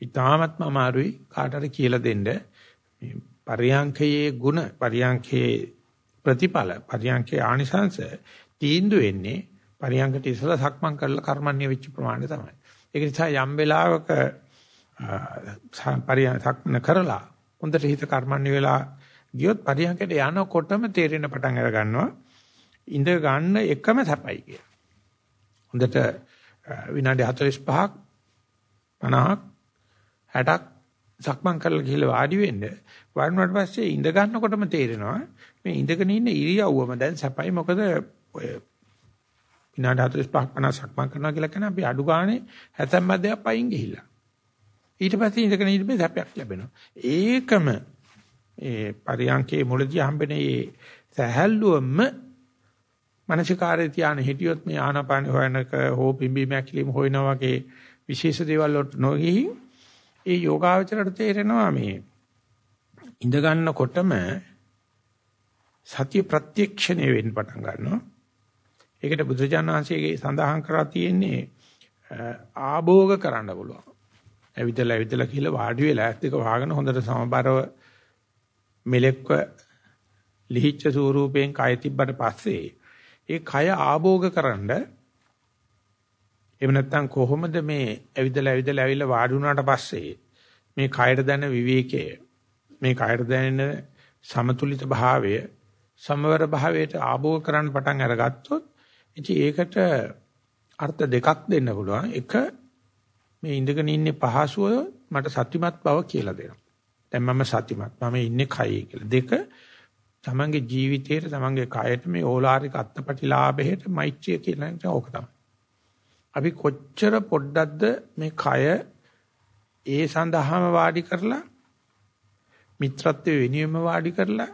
ඉතාමත්ම අමාරුයි කාටට කියලා දෙන්න මේ පරියංකයේ ಗುಣ පරියංකයේ ප්‍රතිඵල පරියංකයේ ආනිසංශ තීන්දුව වෙන්නේ පරියංකට ඉස්සලා සක්මන් කරලා කර්මන්නේ වෙච්ච ප්‍රමාණය තමයි. ඒක නිසා යම් වෙලාවක පරියං සක්මන කරලා හොඳට හිත කර්මන්නේ වෙලා ගියොත් පරියංකට යනකොටම තේරෙන පටන් අර ගන්නවා ඉඳ ගන්න එකම සැපයි කියලා. හොඳට විනාඩි 45ක් 50ක් 60ක් සක්මන් කරලා ගිහලා වාඩි වෙන්න වාඩිුණාට පස්සේ ඉඳ ගන්නකොටම තේරෙනවා මේ ඉඳගෙන ඉන්න ඉරියව්වම දැන් සැපයි මොකද ඔය විනාඩි 45ක් 50ක් මම කරනවා කියලා කියන අපි අඩු ගානේ හැතැම් මැදයක් පයින් ගිහිල්ලා. ඊට පස්සේ ඉඳගෙන ඊට පස්සේ සැපයක් ලැබෙනවා. ඒකම ඒ පරියන්කේ මුලදී හම්බෙන මේ සහැල්ලුවම මානසිකාරය තියාන හිටියොත් මේ ආනාපාන හොයනක හෝ පිම්බීමක් කිලිම හොයනා වගේ විශේෂ දේවල් වලට නොගිහි ඒ යෝගාවචරයට තේරෙනවා මේ ඉඳ ගන්නකොටම සතිය ප්‍රත්‍යක්ෂණය වෙන්න පටන් ගන්නවා. ඒකට බුදුජානක වහන්සේගේ සඳහන් කරලා තියෙන්නේ ආභෝග කරන්න පුළුවන්. ඇවිදලා ඇවිදලා කියලා වාඩි වෙලා ඇස් දෙක වහගෙන හොඳට සමබරව මෙලෙක්ව ලිහිච්ඡ ස්වරූපයෙන් කය තිබ්බට පස්සේ ඒ කය ආභෝග කරන්න එහෙම නැත්නම් කොහොමද මේ ඇවිදලා ඇවිදලා ඇවිල්ලා වාඩි වුණාට පස්සේ මේ කයට දැනෙන විවේකය මේ කයට දැනෙන සමතුලිත භාවය සමවර භාවයට ආභෝග කරන්න පටන් අරගත්තොත් ඉතින් ඒකට අර්ථ දෙකක් දෙන්න පුළුවන්. එක මේ ඉඳගෙන ඉන්නේ පහසුව මට සත්‍යමත් බව කියලා දෙනවා. දැන් මම සත්‍යමත් මම ඉන්නේ කයේ කියලා දෙක තමන්ගේ ජීවිතේට තමන්ගේ කයට මේ ඕලාරික අත්පටිලාභයට මෛත්‍රිය කියලා එක ඕක තමයි. අපි කොච්චර පොඩ්ඩක්ද මේ කය ඒ සඳහාම වාඩි කරලා මිත්‍රත්වයේ වෙනුවෙන්ම වාඩි කරලා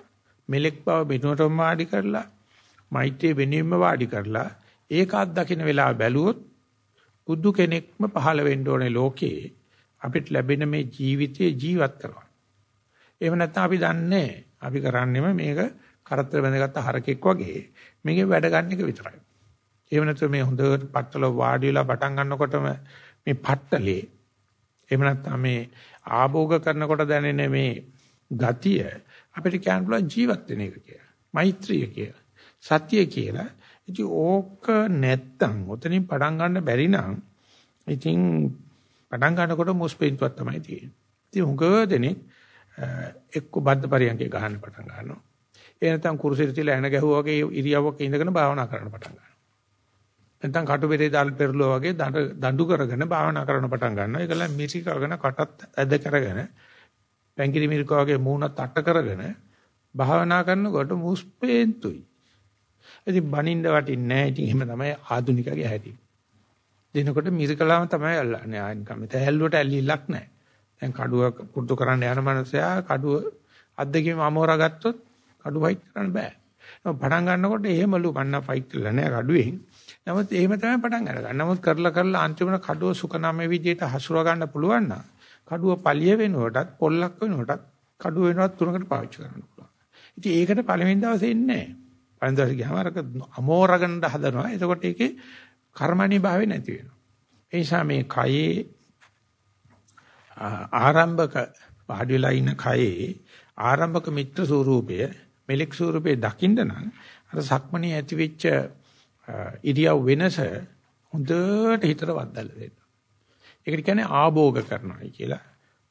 මෙලෙක් බව වෙනුවටම වාඩි කරලා මෛත්‍රිය වෙනුවෙන්ම වාඩි කරලා ඒකත් දකින්න වෙලාව බැලුවොත් බුදු කෙනෙක්ම පහළ වෙන්න ඕනේ ලෝකේ අපිට ලැබෙන මේ ජීවිතේ ජීවත් කරනවා. එහෙම නැත්නම් අපි දන්නේ අපි කරන්නේම මේක කරත්තර බැඳගත්ත හරකෙක් වගේ මේකේ වැඩ ගන්න එක විතරයි. එහෙම නැත්නම් මේ හොඳට පත්තල වාඩි වෙලා පටන් ගන්නකොටම මේ පට්ටලේ එහෙම නැත්නම් මේ ආභෝග කරනකොට දැනෙන මේ ගතිය අපිට කියන්න පුළුවන් ජීවත් වෙන එක කියලා. මෛත්‍රිය කියලා. සතිය කියලා. ඉතින් ඕක නැත්තම් ඔතනින් පටන් ගන්න බැරි නම් ඉතින් පටන් ගන්නකොට මුස්පෙන්තුවක් තමයි තියෙන්නේ. ඉතින් උගව දෙනෙක් එක්ක බද්ද පරියන්කේ ගහන්න පටන් ගන්නවා. ඒ නැත්නම් කුරුසෙට තියලා එන ගැහුවා වගේ ඉරියව්වක ඉඳගෙන භාවනා කරන්න පටන් ගන්නවා. නැත්නම් කටුබෙරේ දාල් පෙරළුවා වගේ දඬු කරගෙන භාවනා කරන්න පටන් ගන්නවා. ඒකල මිසි කරගෙන කටත් ඇද කරගෙන පැංගිරි මිරික වගේ මූණත් අට කරගෙන භාවනා කරනකොට මුස්පේන්තුයි. ඉතින් බනින්න වටින්නේ නැහැ. ඉතින් එහෙම තමයි ආදුනිකගේ හැටි. දිනකොට මිරිකලාම තමයි අල්ලන්නේ. ආනිකම තැහැල්ලුවට ඇල්ලිලක් නැහැ. දැන් කඩුව පුරුදු කරන්න යන මනුස්සයා කඩුව අද්දකින් අමෝරා ගත්තොත් කඩුව ෆයිට් කරන්න බෑ. පටන් ගන්නකොට එහෙමලු මන්න ෆයිට් කරලා නෑ කඩුවෙන්. නමුත් එහෙම තමයි පටන් අරගන්න. නමුත් කරලා කරලා අන්තිමට කඩුව සුකනම විදියට හසුරව ගන්න පුළුවන් නම් කඩුව පළිය වෙනුවටත් පොල්ලක් වෙනුවටත් කඩුව වෙනුවත් තුනකට පාවිච්චි කරන්න පුළුවන්. ඉතින් ඒකට පළවෙනි දවසේ ඉන්නේ නෑ. පළවෙනි දවසේ ගියාම අරක අමෝරගන්න හදනවා. එතකොට ඒකේ කර්මණී භාවය නැති වෙනවා. ඒ නිසා මේ කයේ ආරම්භක පහඩි වෙලා ඉන්න කයේ ආරම්භක මිත්‍ර ස්වරූපය මෙලෙක් ස්වරූපේ දකින්න නම් අර සක්මණේ ඇති වෙච්ච ඉරියව් වෙනස හොඳට හිතට වදදලා දෙන්න. ඒකට කියන්නේ ආභෝග කරනවා කියලා.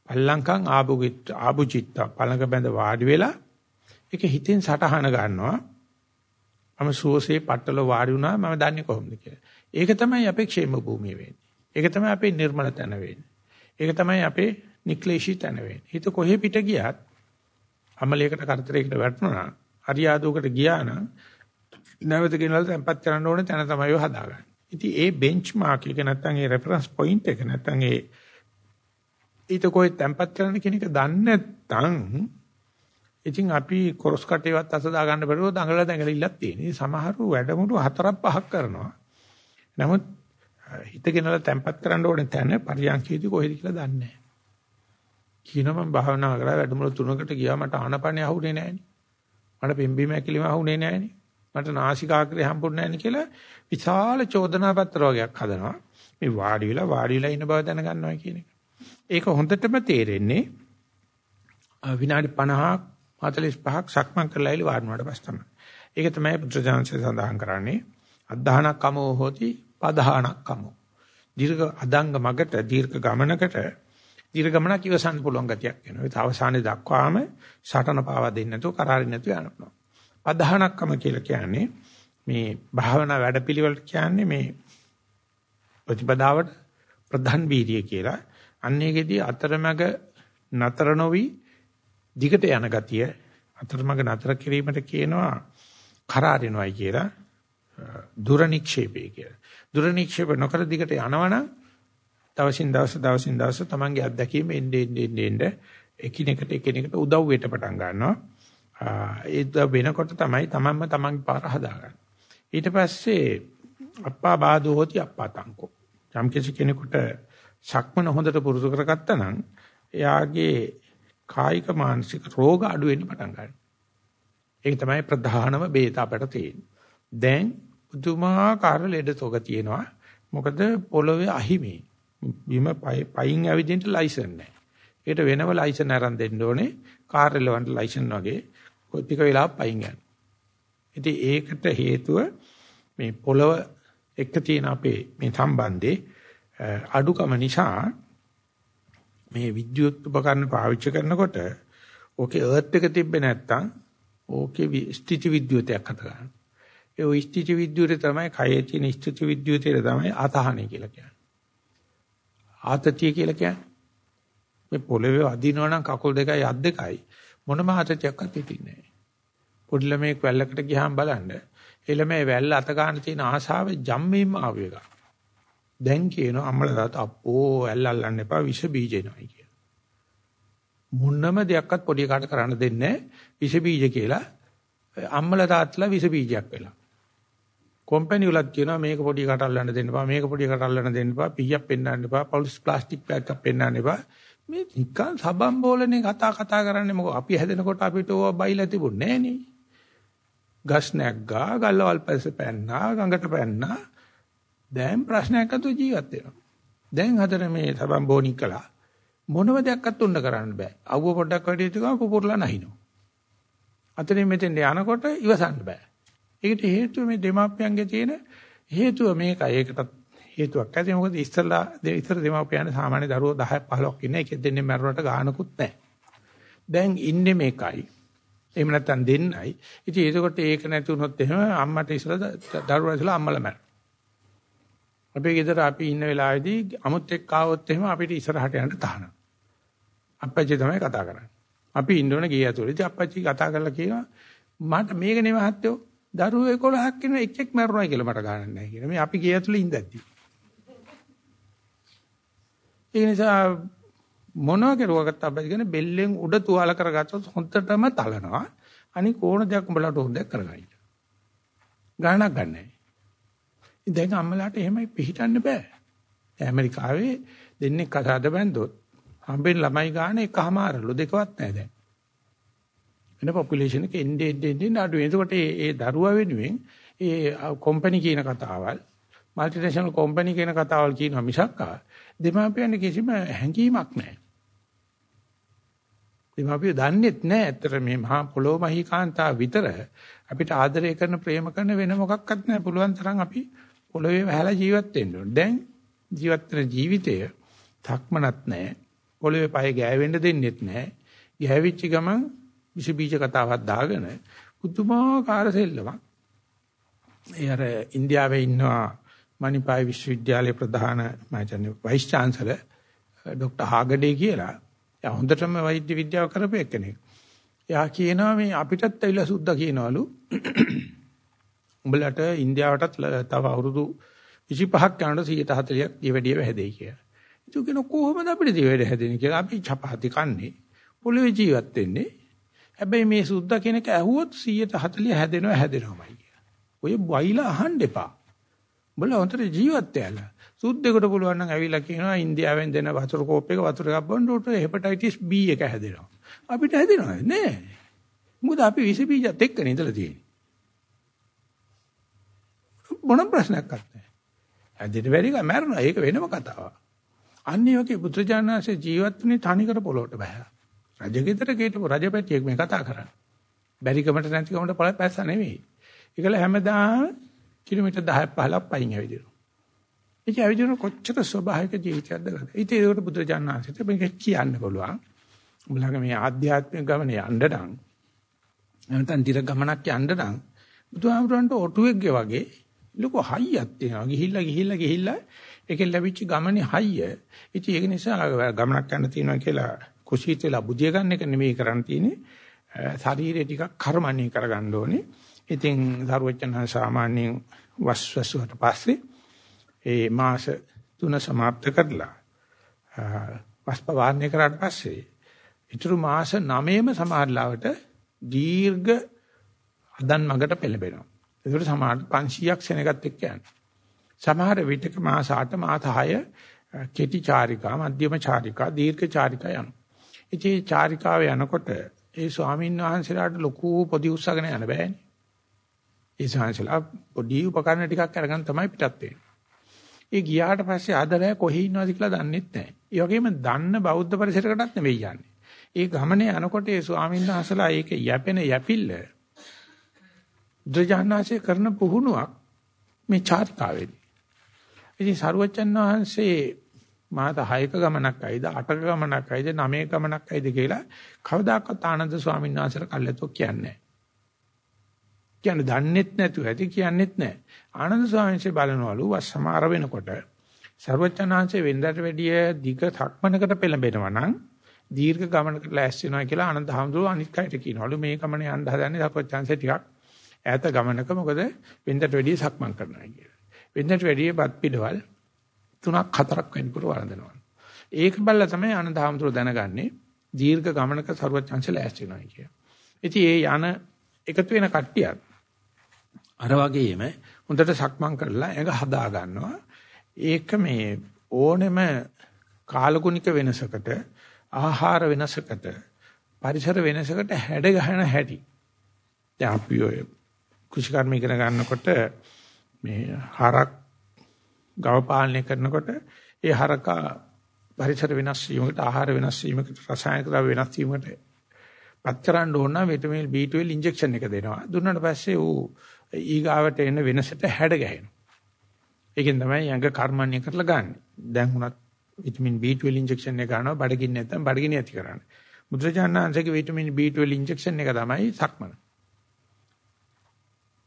පල්ලංකම් ආභෝගිත ආභුචිත්ත පළඟ බඳ වාඩි වෙලා ඒක හිතෙන් සටහන ගන්නවා. මම සුවසේ පట్టල වාඩි වුණා මම දන්නේ කොහොමද කියලා. ඒක තමයි අපේ ക്ഷേම භූමිය වෙන්නේ. ඒක තමයි අපේ නිර්මල තැන වෙන්නේ. ඒක තමයි අපේ නික්ලේශී තැන වෙන්නේ. හිත කොහෙ පිට ගියත් අමලයකට කරදරයකට වැටුණා හරියාදුවකට ගියා නම් නැවත ගෙනල්ලා tempat කරන්න ඕනේ තැන තමයි ඔය හදාගන්නේ. ඉතින් ඒ බෙන්ච්මාර්ක් එක නැත්තම් ඒ රෙෆරන්ස් පොයින්ට් එක නැත්තම් ඒ ඊට කොහෙ tempat කරන්න කියන එක දන්නේ නැත්තම් ඉතින් අපි කොරස් කටේවත් අස දා ගන්න බැරුව දඟලලා දඟලිල්ලක් තියෙන. ඉතින් සමහරු වැඩමුළු හතරක් පහක් කරනවා. නමුත් හිතගෙනලා තැම්පත් කරන්න ඕනේ තැන පරියන්කේදී කොහෙද කියලා දන්නේ නැහැ. කියනවා මම භාවනා කරලා වැඩමුළු තුනකට ගියා මට ආනපනිය අහුනේ නැහෙනි. මට පිම්බීම ඇකිලිම අහුනේ නැහෙනි. මට නාසිකාග්‍රේ හම්බුනේ නැහෙනි කියලා විශාල චෝදනා පත්‍ර වගේක් හදනවා. මේ වාඩි වෙලා වාඩි වෙලා ඉන්න බව දැනගන්නවා කියන එක. ඒක හොඳටම තේරෙන්නේ විනාඩි 50ක් 45ක් සක්මන් කරලා ඉලි වාඩිවුණාට පස්සේ තමයි. ඒක තමයි බුද්ධජානසය සඳහන් කරන්නේ. අද්ධානක් කමෝ හෝති පදහානක්කම. දීර්ඝ අදංග මගට දීර්ඝ ගමනකට දීර්ඝ ගමනක් ඉවසන්න පුළුවන් ගතියක් එනවා. ඒත් අවසානයේ දක්වාම සටන පාවා දෙන්නේ නැතුව කරාරින් නැතුව යන්න පුළුවන්. පදහානක්කම කියලා කියන්නේ මේ භාවනා වැඩපිළිවෙලට කියන්නේ මේ ප්‍රතිපදාවට ප්‍රධාන වීර්ය කියලා. අන්නේකෙදී අතරමැග නතර නොවි දිගට යන ගතිය අතරමැග නතර කිරීමට කියනවා කරාරිනවයි කියලා. දුර නික්ෂේපය කියලා. දුර නික්ෂේප නොකර දිගට යනවනම් දවසින් දවස දවසින් දවස තමන්ගේ අත්දැකීම එන්නේ එන්නේ එන්නේ එකිනෙකට එකිනෙකට උදව් වෙට පටන් ගන්නවා. ඒ වෙනකොට තමයි තමන්ම තමන්ගේ පාර හදාගන්නේ. ඊට පස්සේ අප්පා බාධෝ hoti අප්පාතංකෝ. යම් කෙනෙකුට සක්මන හොඳට පුරුදු කරගත්තා නම් එයාගේ කායික මානසික රෝග අඩු වෙන්න පටන් ගන්නවා. ඒක තමයි ප්‍රධානම බේත අපට තියෙන්නේ. දැන් පුදුමාකාර ලෙඩ තොග තියෙනවා. මොකද පොළවේ අහිමි. බිම පයින් ඇවිදින්න ලයිසන් නැහැ. ඒකට වෙනම ලයිසන් අරන් දෙන්න ඕනේ. කාර් එලවන්න ලයිසන් වගේ ටික වෙලාවක් පයින් යනවා. ඉතින් ඒකට හේතුව මේ පොළව එක්ක තියෙන අපේ මේ සම්බන්ධේ අඩුකම නිසා මේ විද්‍යුත් උපකරණ පාවිච්චි කරනකොට ඕකේ අර්ත් එක තිබ්බේ නැත්තම් ඕකේ ස්ථಿತಿ විද්‍යුතයක් හත ගන්න. ඒ ඔය ස්ථಿತಿ විද්‍යුතේ තමයි කයේ තියෙන ස්ථಿತಿ විද්‍යුතේ තමයි ආතහණය කියලා කියන්නේ. ආතතිය කියලා කියන්නේ. මේ පොළවේ වදිනවා නම් කකුල් දෙකයි අත් දෙකයි මොනම ආතතියක්වත් හිටින්නේ නැහැ. පොඩි ළමෙක් වැල්ලකට ගියාම බලන්න ඒ ළමයි වැල්ල අත ගන්න තියෙන ආශාව ජම්මීම ආව එක. දැන් කියනවා අම්මලා තාත්තා අප්පෝ ඇල් අල්ලන්න එපා විෂ බීජ එනවායි කියලා. මොන්නම දෙයක්වත් පොඩි කාට කරන්න දෙන්නේ විෂ බීජ කියලා අම්මලා තාත්තලා විෂ බීජයක් වෙලා. කම්පැනි වලත් කියනවා මේක පොඩි කට අල්ලන්න දෙන්න එපා මේක පොඩි කට අල්ලන්න දෙන්න එපා පීයක් පෙන්වන්න එපා පොලිස් ප්ලාස්ටික් බෑග් එකක් පෙන්වන්න එපා මේ නිකන් සබම් බෝලනේ කතා කතා කරන්නේ මොකද අපි හැදෙනකොට අපිට ඕවා බයිලා තිබුණේ නෑනේ ගස් නැග්ගා ගල්වල් පැස්ස පැන්නා ගඟට පැන්නා දැන් ප්‍රශ්නයක් අතු ජීවත් වෙනවා. දැන් හතර මේ සබම් බෝනික් කළා. මොනම දෙයක්වත් උන්න කරන්න බෑ. අවුව පොඩ්ඩක් වැඩි හිටගම පුපුරලා නැහිනෝ. අතනින් මෙතෙන් යනකොට ඉවසන්න බෑ. ඒකට හේතුව මේ දෙමාපියන්ගේ තියෙන හේතුව මේකයි. ඒකටත් හේතුවක් ඇති. මොකද ඉස්සලා ඉස්සර දෙමාපියන් සාමාන්‍ය දරුවෝ 10ක් 15ක් ඉන්නේ. ඒකෙන් දෙන්නේ මරුණට ගානකුත් නැහැ. දැන් ඉන්නේ මේකයි. එහෙම නැත්නම් දෙන්නයි. ඉතින් ඒකකොට ඒක නැති වුණොත් එහෙම අම්මට ඉස්සලා දරුවා ඉස්සලා අම්මලා මැරෙනවා. අපේ ගෙදර අපි ඉන්න වෙලාවේදී අමුත් එක්ක ආවොත් එහෙම අපිට ඉස්සරහට යන්න තහනම්. අප්පච්චි තමයි කතා කරන්නේ. අපි ඉන්න ඕනේ ගේ ඇතුළේ. ඉතින් අප්පච්චි කතා කරලා කියනවා මට මේක නේ මහත්තයෝ දරුවෝ 11ක් ඉන්න එක් එක් මැරුණා කියලා මට ගානක් නැහැ කියලා. මේ අපි ගේ ඇතුළේ ඉඳද්දි. ඒ නිසා මොනවා කරුවකට අප්පච්චි කියන්නේ බෙල්ලෙන් උඩ තුවාල කරගත්තොත් හොන්දටම තලනවා. අනික ඕන දෙයක් උඹලට හොඳක් කරගන්න. ගානක් ගන්නෑ. දැන් අම්මලාට එහෙමයි පිළිටන්න බෑ. ඇමරිකාවේ දෙන්නේ කතාද බැන්දොත් හම්බෙන් ළමයි ගන්න එකමාරලු දෙකවත් නැහැ දැන්. වෙන පොපියුලේෂන් එක එන්නේ එන්නේ අඩු වෙන. එතකොට ඒ දරුවා වෙනුවෙන් ඒ කම්පැනි කියන කතාවල් මල්ටිනේෂනල් කම්පැනි කියන කතාවල් කියනවා මිසක් දෙමාපියන් කිසිම හැඟීමක් නැහැ. දෙමාපියෝ දන්නේත් නැහැ ඇත්තට මේ මහා පොළොව මහීකාන්තා විතර අපිට ආදරය කරන ප්‍රේම කරන වෙන මොකක්වත් නැහැ. පුළුවන් තරම් අපි පොළවේ වැහලා ජීවත් වෙන්න ඕනේ. දැන් ජීවත් වෙන ජීවිතය තක්මනක් නැහැ. පොළවේ පය ගෑවෙන්න දෙන්නෙත් නැහැ. ගෑවිච්ච ගමන් විස බීජ කතාවක් දාගෙන පුදුමාකාර සෙල්ලමක්. ඒ අර ඉන්දියාවේ ඉන්නවා මණිපාය විශ්වවිද්‍යාලයේ ප්‍රධාන මම වයිස් චාන්සලර් ડોક્ટર හාගඩේ කියලා. එයා හොඳටම වෛද්‍ය විද්‍යාව කරපු එක්කෙනෙක්. එයා කියනවා මේ අපිටත් ඇවිල්ලා සුද්දා කියනවලු උඹලට ඉන්දියාවටත් තව අවුරුදු 25ක් යනකොට 140ක් දිවෙඩිය හැදෙයි කියලා. ඒක කියන කොහොමද අපිට දිවෙඩිය හැදෙන්නේ කියලා අපි චපාති කන්නේ පොළවේ ජීවත් වෙන්නේ. හැබැයි මේ සුද්දා කෙනෙක් ඇහුවොත් 140 හැදෙනවා හැදෙනවාමයි කියලා. ඔය බයිලා අහන්න එපා. උඹලා හොඳට ජීවත් වෙලා. සුද්දෙකුට පුළුවන් නම් ඇවිල්ලා කියනවා ඉන්දියාවෙන් දෙන වතුර කෝප් එක වතුර එකක් බොන්න උට හෙපටයිටිස් B එක හැදෙනවා. අපිට හැදෙනවද නෑ. මොකද අපි විස බීජත් එක්කනේ ඉඳලා තියෙන්නේ. මොන ප්‍රශ්නයක් නැහැ. ඇද්දෙට වැඩි ගා මැරෙනවා. ඒක වෙනම කතාවක්. අන්නේ වගේ බුද්ධජානනාංශේ ජීවත් වුණේ තනිකර පොළොවට බහැලා. රජගෙදර ගේටපු රජපැටියෙක් මේ කතා කරන්නේ. බැරිකමට නැතිකමට පළ පැස්ස නෙවෙයි. ඒකල හැමදාම කිලෝමීටර් 10ක් 15ක් පයින් ඇවිදිනවා. ඒක ඇවිදින කොච්චර ස්වභාවික ජීවිතයක්ද ගන්න. ඉතින් ඒකට බුද්ධජානනාංශයට මේක කියන්න පුළුවන්. උඹලගේ මේ ආධ්‍යාත්මික ගමනේ යන්න නම් නැත්නම් දිර ගමනක් යන්න නම් බුදුහාමුදුරන්ට ඔටුවෙක්ගේ වගේ ලොකු හයියක් තියෙනවා. ගිහිල්ලා ගිහිල්ලා ගිහිල්ලා ඒකෙන් ලැබිච්ච ගමනේ හයිය. ඉතින් ඒක නිසා ගමනක් යන්න තියෙනවා කියලා කුසීත වෙලා බුදිය ගන්න එක නෙමෙයි කරන්න තියෙන්නේ. ශරීරය ටිකක් කර්මණී කරගන්න ඕනේ. ඉතින් සරුවචන සාමාන්‍යයෙන් වස්වසුවට පස්සේ ඒ මාස තුන સમાપ્ત කරලා වස්පවාරණය කරාට පස්සේ ඊටු මාස 9ෙම සමාහලාවට දීර්ඝ අදන් මගට පෙළඹෙනවා. ඒකට සමාහල 500ක් සෙනගත් එක්ක යනවා. සමහර විටක මාස 8 මාස 6 කෙටි චාරිකා, මධ්‍යම චාරිකා, දීර්ඝ චාරිකා යනවා. ඉතින් චාරිකාවේ යනකොට ඒ ස්වාමීන් වහන්සේලාට ලොකු පොඩි උස්සගෙන යන්න බෑනේ. ඒ ස්වාමීන්සලා පොඩි උපකරණ ටිකක් අරගෙන තමයි පිටත් වෙන්නේ. ඒ ගියාට පස්සේ ආදරය කොහේ ඉන්නවද කියලා දන්නෙත් නැහැ. ඒ වගේම දන්න බෞද්ධ පරිසරයකටත් නෙවෙයි යන්නේ. ඒ ගමනේ යනකොට ඒ ස්වාමීන් වහන්සේලා ඒක යැපෙන යැපිල්ල බුදුජානනාංශය කරන පුහුණුවක් මේ චාරිකාවේදී. ඉතින් සරුවච්චන් වහන්සේ මාත 6ක ගමනක් ඇයිද 8ක ගමනක් ඇයිද 9ක ගමනක් ඇයිද කියලා කවදාකවත් ආනන්ද ස්වාමීන් වහන්සේලා කල්ලාතෝ කියන්නේ කියන්නේ දන්නෙත් නැතුව ඇති කියන්නෙත් නැහැ. ආනන්ද ස්වාමීන් වහන්සේ බලනවලු වස් සමාර වෙනකොට සර්වචනාංශේ වෙන්දට වැඩිය දිග තක්මනකට පෙළඹෙනවා නම් දීර්ඝ ගමනකට ලෑස්ති වෙනවා කියලා ආනන්ද හැමදෙරෝ අනිත් කයට කියනවලු මේ ගමනේ යන්න හදන්නේ සර්වචනාංශේ ටිකක් ඈත ගමනක මොකද වෙන්දට වැඩිය සක්මන් කරනවා කියලා. වෙන්දට වැඩිය බත් පිළවල් තුනක් හතරක් වෙනකොට වළඳනවා. ඒක බල්ලා තමයි ආනන්ද හැමදෙරෝ දැනගන්නේ දීර්ඝ ගමනක සර්වචනාංශේ ලෑස්ති වෙනවා කියලා. ඉතින් ඒ යන එකතු වෙන කට්ටියත් අර වගේම හොඳට සක්මන් කරලා ඒක හදා ගන්නවා. ඒක මේ ඕනෙම කාලගුණික වෙනසකට ආහාර වෙනසකට පරිසර වෙනසකට හැඩ ගහන හැටි. දැන් අපි ඔය කුෂිකර්ම ඉගෙන ගන්නකොට මේ හරක් ගව පාලනය කරනකොට ඒ හරකා පරිසර වෙනස් වීමකට ආහාර වෙනස් වීමකට රසායනික ද්‍රව්‍ය වෙනස් වීමකට පත් කරන්න ඕන නම් විටමින් B12 ඉන්ජෙක්ෂන් එක දෙනවා. දුන්නාට පස්සේ ඌ ඊගාවට එන වෙනසට හැඩ ගැහෙනවා. ඒකෙන් තමයි ඇඟ කර්මන්නේ කරලා ගන්න. දැන් උනත් විටමින් B12 ඉන්ජෙක්ෂන් එක ගන්නවා බඩගින්න නැත්නම් බඩගිනි ඇති කරන්න. මුද්‍රජානංශගේ විටමින් B12 ඉන්ජෙක්ෂන් එක තමයි සක්මන.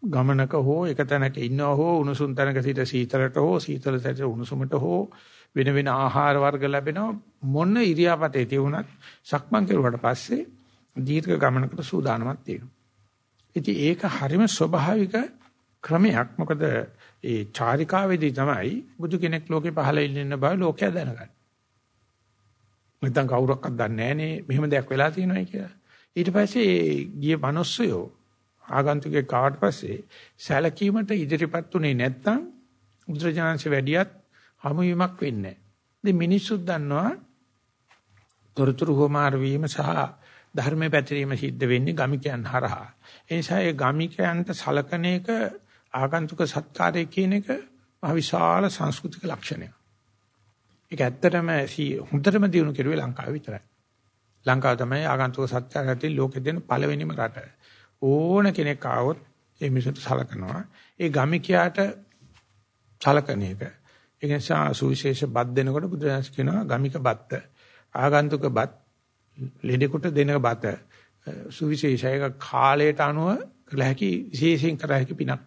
ගමනක හෝ එක තැනක ඉන්නව හෝ උණුසුම් තැනක සිට සීතලට හෝ සීතල තැනට උණුසුමට හෝ වෙන වෙන ආහාර වර්ග ලැබෙනවා මොන ඉරියාපතේ තියුණත් සක්මන් කරුවාට පස්සේ දීර්ඝ ගමනකට සූදානමක් තියෙනවා. ඉතින් ඒක හරිම ස්වභාවික ක්‍රමයක්. මොකද ඒ චාරිකාවේදී තමයි බුදු කෙනෙක් ලෝකේ පහළ ඉන්න බව ලෝකයා දැනගන්නේ. නැත්නම් කවුරක්වත් දන්නේ නැහනේ මෙහෙම දෙයක් වෙලා තියෙනවයි කියලා. ඊට පස්සේ ගිය මිනිස්සුયો ආගන්තුකේ කාට පස්සේ සැලකීමට ඉදිරිපත් උනේ නැත්නම් උද්‍රජානංශ වැඩියත් හමුවීමක් වෙන්නේ නැහැ. ඉතින් මිනිස්සුත් දන්නවා තොරතුරු හොමාර වීම සහ ධර්මයේ පැතිරීම සිද්ධ වෙන්නේ ගමිකයන් හරහා. ඒ නිසා ඒ ගමිකයන්ට සලකන එක ආගන්තුක සත්කාරය කියන එක මහ විශාල සංස්කෘතික ලක්ෂණයක්. ඒක ඇත්තටම හොඳටම දිනු කෙරුවේ ලංකාව විතරයි. ලංකාව තමයි ආගන්තුක සත්කාරයෙන් ලෝකෙ දෙන පළවෙනිම රට. ඕන කෙනෙක් ආවොත් ඒ මිනිසුන්ට සලකනවා. ඒ ගමිකයාට සලකන එක. ඒ නිසා සුවිශේෂ බත් දෙනකොට බුදුරජාණන් කියනවා ගමික බත්ත. ආගන්තුක බත් ලෙඩෙකුට දෙන බත සුවිශේෂයක කාලයට අනුව කළ හැකි විශේෂයෙන් කර හැකි පිනක්.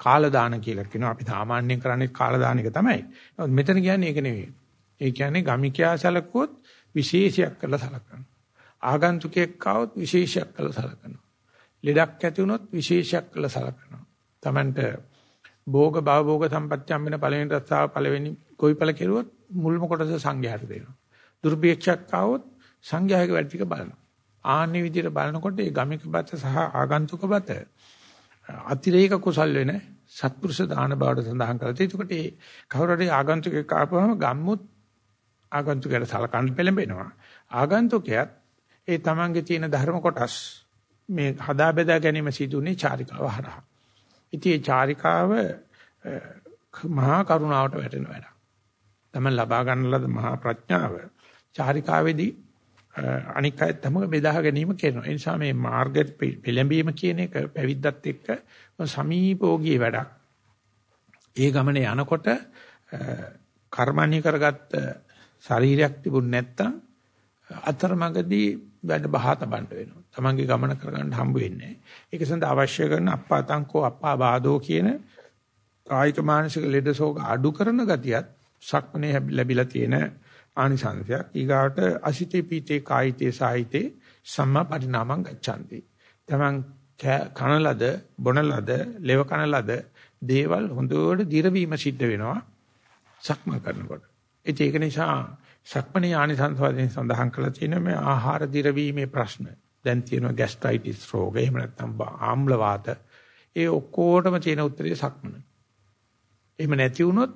කාල දාන කියලා කියනවා. අපි සාමාන්‍යයෙන් කරන්නේ කාල දාන එක තමයි. නමුත් මෙතන කියන්නේ ඒක නෙවෙයි. ඒ කියන්නේ ගමිකයා සැලකුවොත් විශේෂයක් කරලා සලකනවා. ආගන්තුකයෙක් ආවොත් විශේෂයක් කරලා සලකනවා. ලෙඩක් ඇති වුණොත් විශේෂයක් කරලා සලකනවා. Tamanට භෝග භව භෝග සම්පත්‍ය හම්බෙන පළවෙනි රස්සාව පළවෙනි කොයිපල කෙරුවොත් මුල්ම කොටස සංඝයාට දෙනවා. දුර්භේක්ෂයක් ආවොත් සංඝයාගේ වැඩ ටික බලනවා. ආන්නේ විදිහට බලනකොට මේ ගමික බත සහ ආගන්තුක බත අතිරේක කුසල් වෙන සත්පුරුෂ දාන බවට සඳහන් කරලා තියෙනවා. ඒකට ඒ කවුරු හරි ආගන්තුකෙක් ආපුවම ගම්මුත් ආගන්තුකයට සලකන්න පෙළඹෙනවා. ආගන්තුකයාත් ඒ තමන්ගේ තියෙන ධර්ම කොටස් මේ හදා බෙදා ගැනීම සිදුුනේ චාරිකාව හරහා. ඉතින් ඒ චාරිකාව මහා කරුණාවට වැටෙන වැඩක්. තමයි ලබා ගන්න ලද මහා ප්‍රඥාව චාරිකාවේදී අනික් අයත් තමයි බෙදා ගැනීම කරනවා. ඒ නිසා මේ මාර්ග පෙළඹීම කියන එක පැවිද්දත් එක්ක සමීපෝගී වැඩක්. ඒ ගමනේ යනකොට කර්මණී කරගත්ත ශරීරයක් තිබුණ නැත්තම් අතරමඟදී වැඩ බහා තබන්න වෙනවා. තමන්ගේ ගමන කරගන්න හම්බ වෙන්නේ ඒක සඳහා අවශ්‍ය කරන අප්පාතංකෝ අප්පා බාදෝ කියන කායික මානසික ලෙඩසෝග අඩු කරන ගතියත් සක්මනේ ලැබිලා තියෙන ආනිසංශයක් ඊගාට අසිතේ පීතේ කායිතේ සාහිතේ සම්මා පරිණාමං ගච්ඡanti. තමන් කනලද බොනලද ලෙව කනලද දේවල් හොඳට දිරවීම සිද්ධ වෙනවා සක්මන් කරනකොට. ඒක නිසා සක්මණේ ආනිසංස වශයෙන් සඳහන් කරලා තියෙන මේ ආහාර දිරවීමේ ප්‍රශ්න. දැන් තියෙනවා ગેස්ට්‍රයිටිස් රෝග. එහෙම නැත්නම් ආම්ල වාත. ඒ ඔක්කොටම තියෙන උත්තරේ සක්මන. එහෙම නැති වුණොත්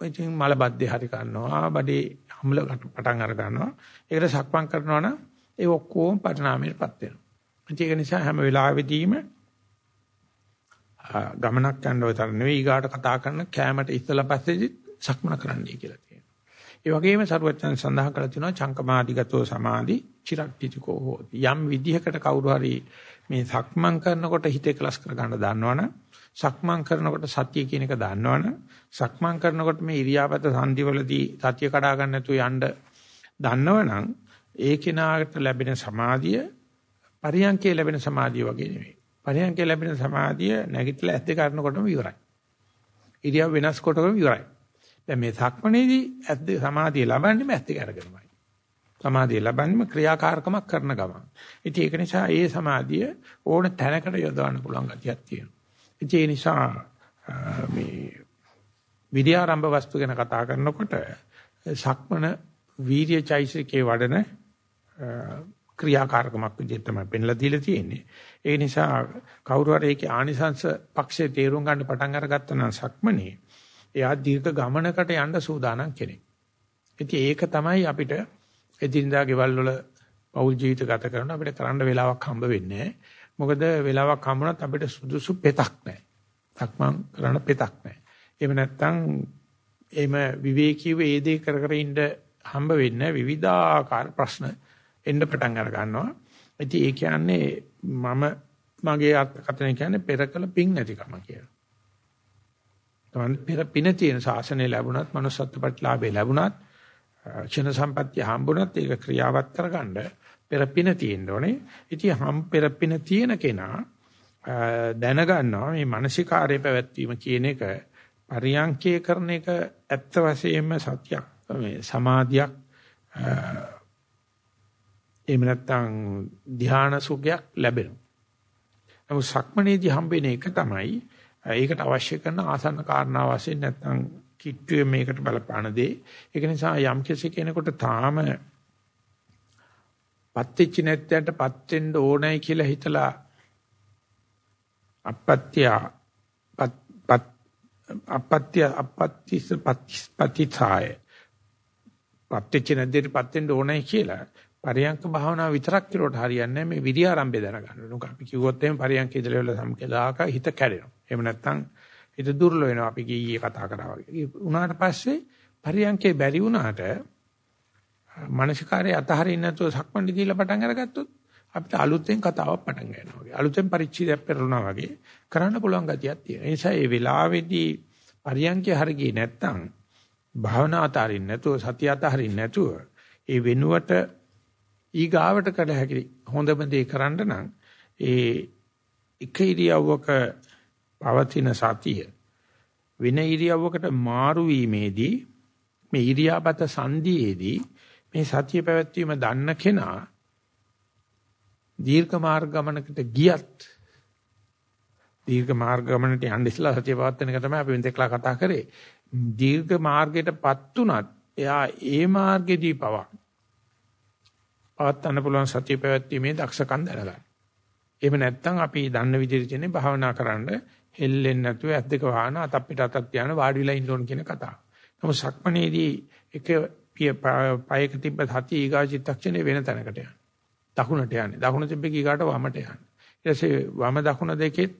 ඉතින් මල බද්දේ හරි ගන්නවා. බඩේ ආම්ල පටන් අර ගන්නවා. ඒකට සක්මන් කරනවා නම් ඒ ඔක්කොම පරිණාමයටපත් වෙනවා. ඒක නිසා හැම වෙලාවෙදීම ගමනක් යන්න ඔය තරම් නෙවෙයි ඊගාට කතා කරන කෑමට ඉස්සලා පස්සේදි සක්මන කරන්නයි කියලා තියෙනවා. ඒ වගේම සරුවචන සඳහන් කරලා තිනවා චංකමාදිගතෝ සමාධි චිරක්තිතිකෝ හෝති. යම් විදිහකට කවුරු හරි මේ සක්මන් කරනකොට හිත එකලස් කර ගන්න දන්නවනම් සක්මන් කරනකොට සතිය කියන එක දන්නවනම් සක්මන් කරනකොට මේ ඉරියාපත සංදිවලදී සතිය කඩා ගන්න නැතුව යන්න දන්නවනම් ඒ කෙනාට ලැබෙන සමාධිය පරියන්කේ ලැබෙන සමාධිය වගේ නෙවෙයි. පරියන්කේ ලැබෙන සමාධිය නැගිටලා ඇද්ද කරනකොටම ඉවරයි. ඉරියව් වෙනස් කොටම ඉවරයි. දැන් මේ සක්මණේදී ඇද්ද සමාධිය ලබන්නේම ඇත්ත කරගෙනමයි. සමාධිය ලබන්නේම ක්‍රියාකාරකමක් කරන ගමන්. ඉතින් ඒක නිසා ඒ සමාධිය ඕන තැනකට යොදවන්න පුළුවන් ගතියක් තියෙනවා. ඉතින් ඒ නිසා මේ විද්‍යාරම්භ වස්තු ගැන කතා කරනකොට සක්මණ වීර්යචෛසිකේ වඩන ක්‍රියාකාරකමක් විදිහට තමයි පෙන්ලා දීලා තියෙන්නේ. ඒ නිසා කවුරු හරි ඒකේ ආනිසංශ පක්ෂේ තේරුම් ගන්න පටන් අරගත්තා නම් සක්මනේ එයා දීර්ඝ ගමනකට යන්න සූදානම් කෙනෙක්. ඉතින් ඒක තමයි අපිට එදිනදා ගෙවල් වල පෞල් ජීවිත ගත කරන අපිට කරන්න වෙලාවක් හම්බ වෙන්නේ මොකද වෙලාවක් හම්බුනත් අපිට සුදුසු පෙතක් නැහැ. සක්මන් කරන්න පෙතක් නැහැ. එහෙම නැත්නම් එහෙම විවේකීව ඒ දේ කර කර ඉන්න හම්බ වෙන්නේ විවිධාකාර ප්‍රශ්න එන්න පටන් අර ගන්නවා. ඉතින් ඒ කියන්නේ මම මගේ අර්ථකථනය කියන්නේ පෙරකල පිං නැතිකම කියලා. තමන් පෙර පින තියෙන ශාසනය ලැබුණත්, manussත්ව ප්‍රතිලාභය ලැබුණත්, ක්ෂණ සම්පත්‍ය හම්බුණත් ඒක ක්‍රියාවත් කරගන්න පෙර පින තියෙන්න ඕනේ. ඉතින් හම් පෙර පින තියෙන කෙනා දැනගන්නවා මේ මානසිකාර්ය පැවැත්වීම කියන එක පරියංකේ කරන එක ඇත්ත වශයෙන්ම සත්‍යයක් මේ සමාධියක් එහෙම නැත්නම් ධානා සුඛයක් ලැබෙනවා. නමුත් සක්මණේදී හම්බෙන එක තමයි ඒකට අවශ්‍ය කරන ආසන්න කාරණා වශයෙන් නැත්නම් කිට්ටුවේ මේකට බලපාන දේ. ඒක නිසා යම් කෙනෙකුට තාම පත්‍ත්‍ච නැත්යන්ට පත් වෙන්න ඕනයි කියලා හිතලා අපත්‍ය අපත්‍ය අපත්‍තිස පතිථාය පත්‍ත්‍ච නැද්දට පත් වෙන්න ඕනයි කියලා පරියංක භාවනාව විතරක් කරුවට හරියන්නේ නැහැ මේ විරිය ආරම්භය දැනගන්න. නුක අපි කිව්වොත් එහෙම පරියංක ඉඳලා වල සම්කලාක හිත කැඩෙනවා. එහෙම නැත්නම් හිත දුර්ල වෙනවා අපි ගියේ කතා කරා වගේ. උනාට පස්සේ පරියංකේ බැරි වුණාට මානසිකාරයේ අතහරින්න නැතුව සක්මණේ දීලා පටන් අරගත්තොත් අපිට අලුතෙන් කතාවක් පටන් ගන්නවා වගේ. අලුතෙන් පරිච්ඡේදයක් පෙරළුණා වගේ කරන්න පුළුවන් ගතියක් තියෙනවා. ඒ නිසා මේ වෙලාවේදී පරියංකේ හරියේ නැත්නම් භාවනා අතහරින්න නැතුව සතිය අතහරින්න නැතුව ඒ වෙනුවට ඊගාවට කළ හැකි හොඳම දේ කරන්න නම් ඒ එක ඉරියව්වක පවතින සතිය වෙන ඉරියව්වකට මාරු වීමේදී මේ ඉරියාපත සංදීයේදී මේ සතිය පැවැත්වීම දන්න කෙනා දීර්ඝ මාර්ග ගමනකට ගියත් දීර්ඝ මාර්ග ගමනට යන්න ඉස්සලා සතිය පවත්වන එක තමයි අපි මෙතෙක්ලා කතා කරේ. දීර්ඝ මාර්ගයටපත් උනත් එයා ඒ මාර්ගෙදී පවා පවත්වන්න පුළුවන් සතිය පැවැත්ීමේ දක්ෂකම් දැනගන්න. එහෙම නැත්නම් අපි දන්න විදිහට කියන්නේ භාවනා කරන්න හෙල්ලෙන්නේ නැතුව ඇස් දෙක වහන අතක් පිට අතක් තියාන වාඩි වෙලා ඉන්න ඕන කියන කතාව. නමුත් සක්මණේදී එක පයක තිබ්බ සතිය ඊගා චිත්තක්ෂණේ වෙන තැනකට යනවා. දකුණට යන්නේ. දකුණ තිබ්බ කීකට වමට යන්නේ. ඊට පස්සේ වම දකුණ දෙකෙත්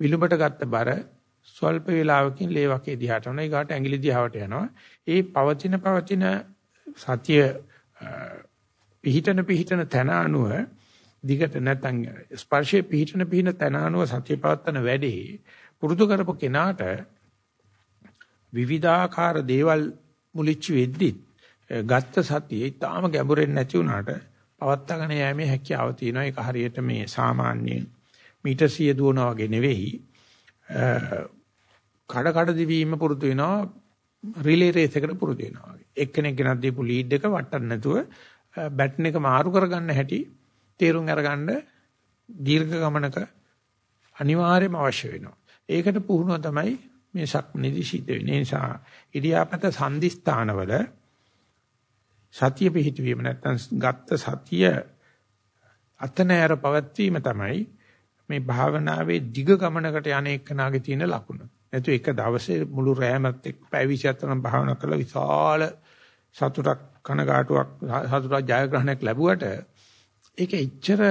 විලුඹට ගත්ත බර ස්වල්ප වේලාවකින් ලේවකේ දිහාට යනවා. ඊගාට ඇඟිලි දිහාවට යනවා. ඒ පවතින පවතින සතිය පිහිටන පිහිටන තන අනුව දිගට නැත්නම් ස්පර්ශයේ පිහිටන පිහින තන අනුව සතිය පවත්තන වැඩේ පුරුදු කරපු කෙනාට විවිධාකාර දේවල් මුලිච්ච වෙද්දි ගත්ත සතියේ ඊටාම ගැඹුරෙන් නැති වුණාට පවත්තගෙන යෑමේ හැකියාව තියෙනවා. ඒක හරියට මේ සාමාන්‍ය මීටර් 100 දුවනා වගේ නෙවෙයි. කඩ කඩ දිවීම පුරුදු වෙනවා. රිලේ රේස් එකට පුරුදු වෙනවා එක්කෙනෙක් ගෙනත් දීපු ලීඩ් එක වටන්න නැතුව බැටන් එක මාරු කරගන්න හැටි තේරුම් අරගන්න දීර්ඝ ගමනක අනිවාර්යයෙන්ම අවශ්‍ය වෙනවා. ඒකට පුහුණුව තමයි මේ සක්මනේදී සිද්ධ වෙන්නේ. ඒ නිසා ඉරියාපත සංදිස්ථානවල සතිය පිහිටවීම නැත්නම් ගත්ත සතිය අතනෑර පවත්වීම තමයි මේ භාවනාවේ දිග ගමනකට යන එකනාගේ තියෙන ලකුණ. නැතු එක දවසේ මුළු රැයමත් එක්ක පැය 24ක් භාවනා කළා විශාල සතුටක් කනගාටුවක් සතුටක් ජයග්‍රහණයක් ලැබුවට ඒක එච්චර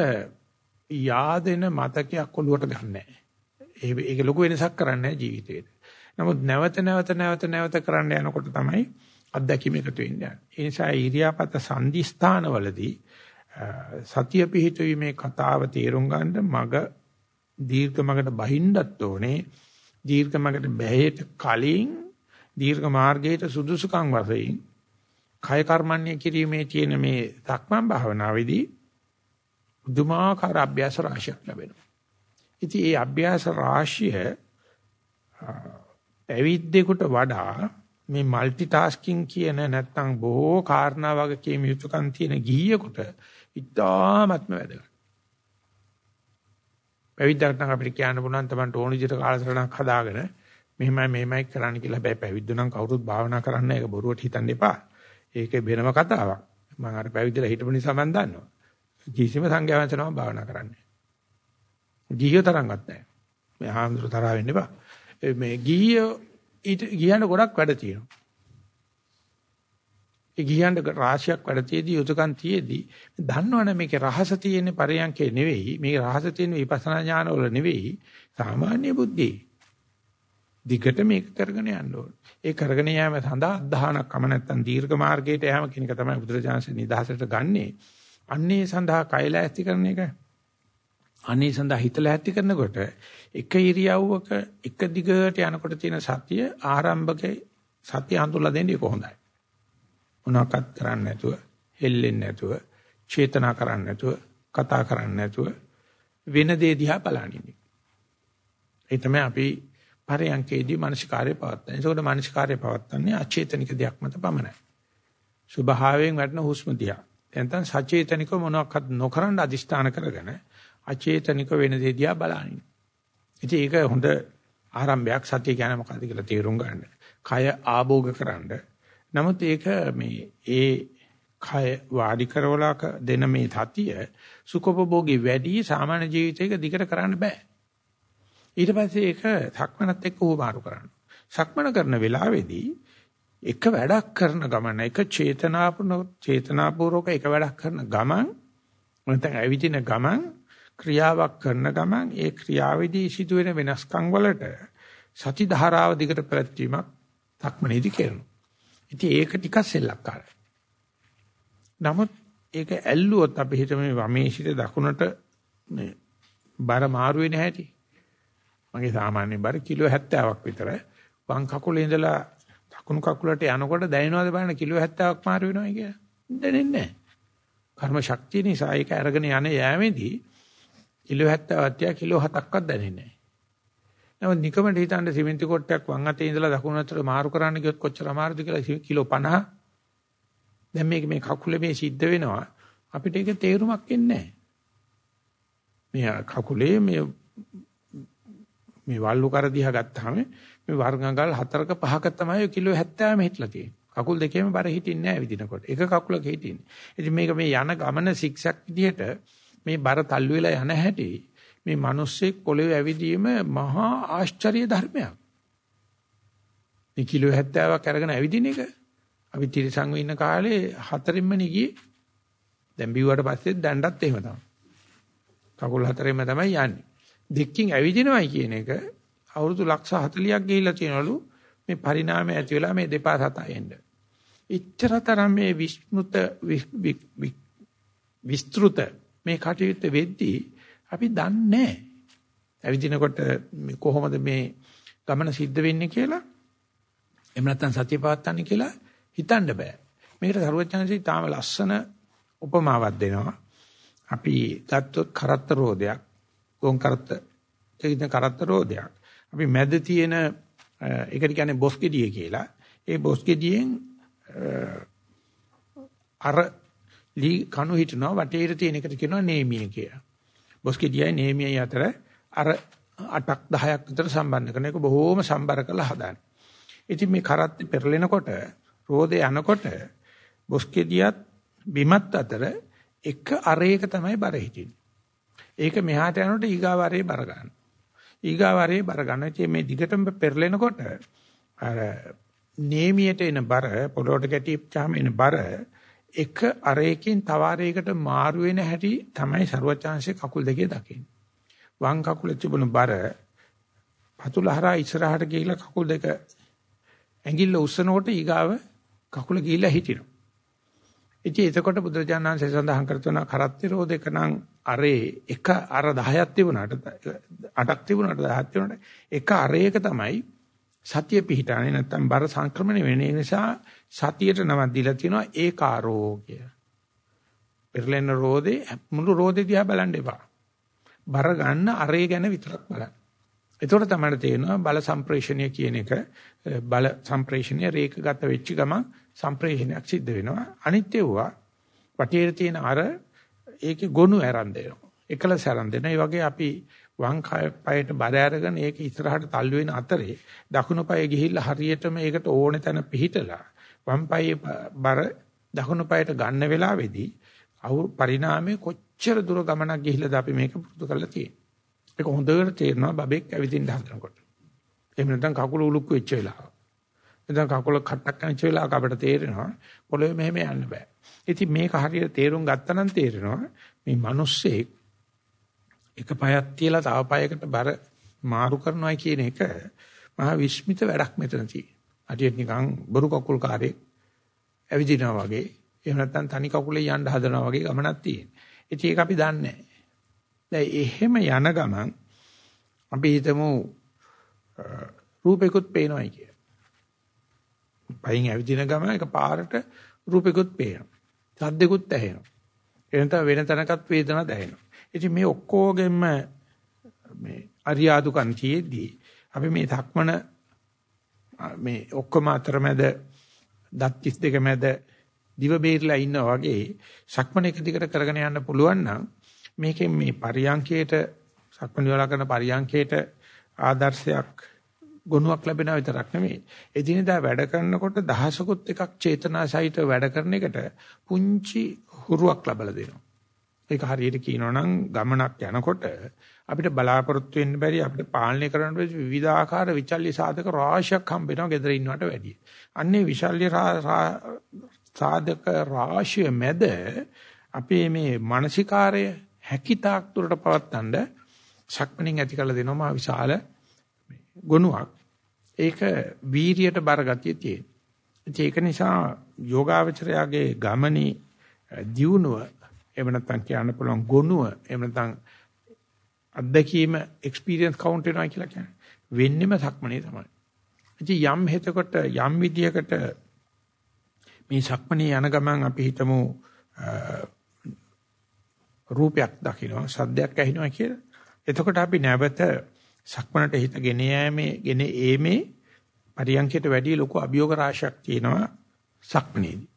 yaadෙන මතකයක් ඔලුවට ගන්නෑ. ඒක ලොකු වෙනසක් කරන්නේ ජීවිතේට. නමුත් නැවත නැවත නැවත නැවත කරන්න යනකොට තමයි අත්දැකීම එකතු වෙන්නේ. ඒ නිසා ඉරියාපත සංදිස්ථානවලදී සතිය පිහිටුවීමේ කතාව තේරුම් ගන්න මග දීර්ඝ මගට බහින්නත් ඕනේ. දීර්ඝ මගට බැහැට කලින් දීර්ඝ මාර්ගයට සුදුසුකම් වශයෙන් කය කර්මන්නේ කිරීමේ තියෙන මේ සක්මන් භාවනාවේදී බුදුමාකාර අභ්‍යාස රාශියක් ලැබෙනවා. ඉතින් මේ අභ්‍යාස රාශිය පැවිද්දෙකුට වඩා මේ মালටි ටාස්කින් කියන නැත්නම් බොහෝ කාරණා වගකීම් යුතුයකම් තියෙන ගිහියෙකුට ඉතාමත්ම වැදගත්. පැවිද්දකට නම් අපිට කියන්න පුළුවන් තමන්ට ඕන විදිහට කාලසටහනක් හදාගෙන මෙහෙමයි මෙහෙමයි කරන්න කියලා. හැබැයි පැවිද්ද නම් කවුරුත් භාවනා කරන්න ඒක බොරුවට හිතන්න එපා. ඒක වෙනම කතාවක්. මම අර පැවිදිලා හිටපු නිසා මම දන්නවා. කිසිම සංඝයා වහන්සේනම භාවනා කරන්නේ. ගිහියෝ තරම්වත් නැහැ. මේ ආම්දුර තරහ වෙන්න එපා. මේ ගිහියෝ ඊට ගියන්න ගොඩක් වැඩ තියෙනවා. ඒ ගියන්න රාශියක් වැඩ තියේදී යුතුයකම් තියේදී දන්නවනේ මේකේ රහස තියෙන්නේ පරයන්කේ නෙවෙයි. මේකේ රහස තියෙන්නේ විපස්සනා ඥාන වල නෙවෙයි. සාමාන්‍ය බුද්ධියේ. දිගට මේක කරගෙන යන්න ඕන. ඒ කරගෙන යාම සඳහා අධහානක්ම නැත්තම් දීර්ඝ මාර්ගයට යෑම කියන එක තමයි බුදුරජාණන්සේ නිදහසට ගන්නෙ. අන්නේ සඳහා කයල ඇති කරන එක. අන්නේ සඳහා හිතලා ඇති කරනකොට එක ඉරියව්වක එක දිගට යනකොට තියෙන සතිය ආරම්භකේ සතිය හඳුල්ලා දෙන්නේ කොහොඳයි. මොනවාක්වත් කරන්නේ නැතුව, හෙල්ලෙන්නේ නැතුව, චේතනා කරන්නේ නැතුව, කතා කරන්නේ නැතුව වෙන දේ දිහා බලන්නේ. ඒ තමයි අපි පරයන්කේදී මානසිකාර්ය පවත්තන. ඒකෝට මානසිකාර්ය පවත්තන්නේ අචේතනික දෙයක් මත පමණයි. ස්වභාවයෙන් වැටෙන හුස්ම දිහා. එතෙන් සචේතනික මොනවාක්වත් නොකරන අදිෂ්ඨාන කරගෙන අචේතනික වෙන දේ දිහා බලනින්. ඉතින් ඒක හොඳ ආරම්භයක් සතිය කියන්නේ මොකද්ද කියලා තේරුම් ගන්න. කය ආභෝග කරන්න. නමුත් ඒක මේ ඒ කය වාඩි කරවලා දෙන මේ සතිය සුඛෝපභෝගී වැඩි සාමාන්‍ය ජීවිතයක දිගට කරන්න බෑ. ඊට පස්සේ ඒක සක්මනත් එක්ක උවමාරු කරන්න. සක්මන කරන වෙලාවේදී එක වැඩක් කරන ගමන එක චේතනාපූර්ණ චේතනාපූර්වක එක වැඩක් කරන ගමන් නැත්නම් ඇවිදින ගමන් ක්‍රියාවක් කරන ගමන් ඒ ක්‍රියාවේදී සිදුවෙන වෙනස්කම් වලට සති ධාරාව දිගට පැවැත්වීමක් සක්මනේදී කරනවා. ඉතින් ඒක ටිකක් සෙල්ලක්කාරයි. නමුත් ඒක ඇල්ලුවොත් අපි හිතමු මේ වමේ සිට දකුණට මේ බර මාරු වෙන හැටි. මගේ සාමාන්‍ය බර කිලෝ 70ක් විතර. වම් කකුලේ ඉඳලා දකුණු කකුලට යනකොට දැනෙනවද බලන්න කිලෝ 70ක් මාරු වෙනවා කියලා? දැනෙන්නේ නැහැ. කර්ම ශක්තිය නිසා ඒක අරගෙන යන යෑමේදී කිලෝ 70ක් තියා කිලෝ 7ක්වත් දැනෙන්නේ නැහැ. නමුත් නිකමට හිතන්න සිමෙන්ති කොටයක් වම් අතේ ඉඳලා දකුණු අතට මාරු කරන්න ගියොත් කොච්චර අමාරුද කියලා කිලෝ 50. දැන් මේක මේ කකුලේ මේ සිද්ධ වෙනවා අපිට ඒක තේරුමක් එන්නේ නැහැ. මේ කකුලේ මේ මේ වල්ලු කර දිහා ගත්තාම මේ වර්ගංගල් හතරක පහක තමයි කිලෝ 70ම හිටලා තියෙන්නේ. කකුල් දෙකේම බර හිටින්නේ නැහැ විදිනකොට. එක කකුලක හිටින්නේ. ඉතින් මේක මේ යන ගමන සික්සක් විදිහට මේ බර තල්ලු වෙලා යන හැටි මේ මිනිස්සෙක් පොළවේ ඇවිදීම මහා ආශ්චර්ය ධර්මයක්. මේ කිලෝ 70ක් අරගෙන ඇවිදින එක අපි තිරසංග ඉන්න කාලේ හතරින්ම නිගියේ. දැන් බිව්වට පස්සේ දැන්ඩත් එහෙම තමයි. කකුල් හතරෙන්ම තමයි යන්නේ. දෙකකින් ඇවිදිනවයි කියන එක අවුරුදු ලක්ෂ 40ක් ගිහිල්ලා තියෙනවලු මේ පරිණාමය ඇති වෙලා මේ දෙපා සතා එන්න. ඉච්ඡරතරම් මේ විස්මෘත විස්තෘත මේ කටයුත්ත වෙද්දී අපි දන්නේ ඇවිදිනකොට කොහොමද මේ ගමන සිද්ධ වෙන්නේ කියලා එහෙම නැත්නම් සතිය පවත්වන්නේ කියලා හිතන්න බෑ. මේකට සරුවචනසී තාම ලස්සන උපමාවක් දෙනවා. අපි ගත්තොත් කරත්ත රෝදයක් ගොන් කරත්ත ඒකින් කරත්ත රෝදයක්. අපි මැද තියෙන ඒකට කියන්නේ බොස් ගෙඩිය කියලා. ඒ බොස් ගෙඩියෙන් අර ලී කණු හිටනවා වටේට තියෙන එකට කියනවා නේමිය කියලා. බොස්කෙඩියයි නේමියයි අතර අර 8ක් 10ක් විතර සම්බන්ධ කරන එක බොහොම සම්බර කරලා හදාන්නේ. ඉතින් මේ කරත් පෙරලෙනකොට රෝදේ යනකොට බොස්කෙඩියත් බිමත් අතර එක අරයක තමයි බර හිටින්නේ. ඒක මෙහාට යනකොට ඊගාවරේ බර ගන්න. ඊගාවරේ බර ගන්න. ඉතින් මේ දිගටම පෙරලෙනකොට අර නේමියට එන බර පොළොට ගැටිච්චාම එන බර එක අරයකින් තව අරයකට මාරු වෙන හැටි තමයි ਸਰවචාන්සේ කකුල් දෙකේ දකින්නේ. වම් කකුලේ තිබුණු බර පතුල හරහා ඉස්සරහට ගිහිලා කකුල් දෙක ඇඟිල්ල උස්සනකොට ඊගාව කකුල ගිහිලා හිටිනවා. ඉතින් එතකොට බුදුරජාණන්සේ සඳහන් කරතුන කරත්තිරෝධක නම් අරේ එක අර 10ක් තිබුණාට 8ක් තිබුණාට 10ක් තිබුණාට එක අරයක තමයි සතිය පිහිටානේ නැත්තම් බර සංක්‍රමණය වෙන නිසා සතියට නමක් දීලා තියෙනවා ඒකාරෝ කිය. පෙරලෙන රෝදේ මුළු රෝදේ දිහා බලන්න එපා. බර ගන්න අරේ ගැන විතරක් බලන්න. එතකොට තමයි තේරෙනවා බල සම්ප්‍රේෂණය කියන එක බල සම්ප්‍රේෂණය රේඛගත වෙච්ච ගමන් සම්ප්‍රේෂණයක් සිද්ධ වෙනවා. අනිත් ඒවා වටේට තියෙන අර ඒකේ ගොනු ආරම්භ දෙනවා. එකලස ආරම්භ දෙනවා. ඒ වගේ අපි වම් පායට බර අරගෙන ඒක ඉස්සරහට තල්ලු වෙන අතරේ දකුණු පාය ගිහිල්ලා හරියටම ඒකට ඕනේ තැන පිහිටලා වම් පායේ බර දකුණු පායට ගන්න වෙලාවේදී අවු පරිණාමයේ කොච්චර දුර ගමනක් ගිහිල්ලාද අපි මේක පුරුදු කරලා තියෙන්නේ. ඒක හොඳට තේරෙනවා බබෙක් ඇවිදින්න හදනකොට. එහෙම නැත්නම් කකුල උලුක්ක වෙච්ච වෙලාව. නැත්නම් කකුල කට්ටක් කනච්ච වෙලාවක අපිට තේරෙනවා පොළොවේ මෙහෙම යන්න බෑ. ඉතින් මේක හරියට තේරුම් ගත්තා නම් තේරෙනවා මේ මිනිස්සෙක් එක පායක් තියලා තව පායකට බර මාරු කරනවා කියන එක මහා විස්මිත වැඩක් මෙතන තියෙනවා. හරියට නිකන් බොරු කකුල් කාර්යයක් ඇවිදිනවා වගේ එහෙම නැත්නම් තනි කකුලේ යන්න හදනවා වගේ ගමනක් තියෙනවා. ඉතින් ඒක අපි දන්නේ නැහැ. දැන් එහෙම යන ගමන් අපි හිතමු රූපෙකුත් පේනවායි කිය. පයින් ඇවිදින ගමන් එක පාරට රූපෙකුත් පේනවා. සද්දෙකුත් ඇහෙනවා. එනත වෙන තැනකත් වේදනාවක් දැනෙනවා. ඉතින් මේ ඔක්කොගෙම මේ අරියාදුකම් තියේදී අපි මේ ධක්මන මේ ඔක්කොම අතරමැද දත් 32 මැද දිව බේරලා ඉන්නා වගේ සක්මන එක දිගට කරගෙන යන්න පුළුවන් නම් මේකෙන් මේ පරියංකේට සක්මන් වල කරන පරියංකේට ආදර්ශයක් ගුණයක් ලැබෙනා විතරක් නෙමෙයි එදිනෙදා වැඩ කරනකොට දහසකුත් එකක් චේතනා සහිත වැඩ කරන එකට පුංචි හුරුවක් ලැබලා දෙනවා ඒක හරියට කියනවනම් ගමනක් යනකොට අපිට බලාපොරොත්තු වෙන්න බැරි අපිට පාලනය කරන්න බැරි විවිධාකාර විචල්්‍ය සාධක රාශියක් හම්බ වෙනවා ගෙදර ඉන්නවට වැඩිය. අන්නේ විචල්්‍ය සාධක රාශිය මැද අපේ මේ මානසිකාරය හැකිතාක් දුරට පවත්තන්න ශක්මණින් ඇති කළ දෙනවා මා විශාල ගුණයක්. ඒක වීරියට බරගතිය තියෙන. ඒක නිසා යෝගාවචරයාගේ ගමනේ දියුණුව එහෙම නැත්නම් කියන්න පුළුවන් ගොනුව එහෙම නැත්නම් අත්දැකීම එක්ස්පීරියන්ස් කවුන්ට් වෙනවා කියලා කියන්නේ. වෙන්නෙම සක්මනේ තමයි. ඉතින් යම් හෙතකොට යම් විදියකට මේ සක්මනේ යන ගමන් අපි හිතමු රූපයක් දකිනවා සද්දයක් ඇහෙනවා කියලා. එතකොට අපි නැවත සක්මනට හිත ගෙන යෑමේ ගෙන ඒමේ පරියන්කයට වැඩි ලොකු අභියෝග රාශියක් තියෙනවා සක්මනේදී.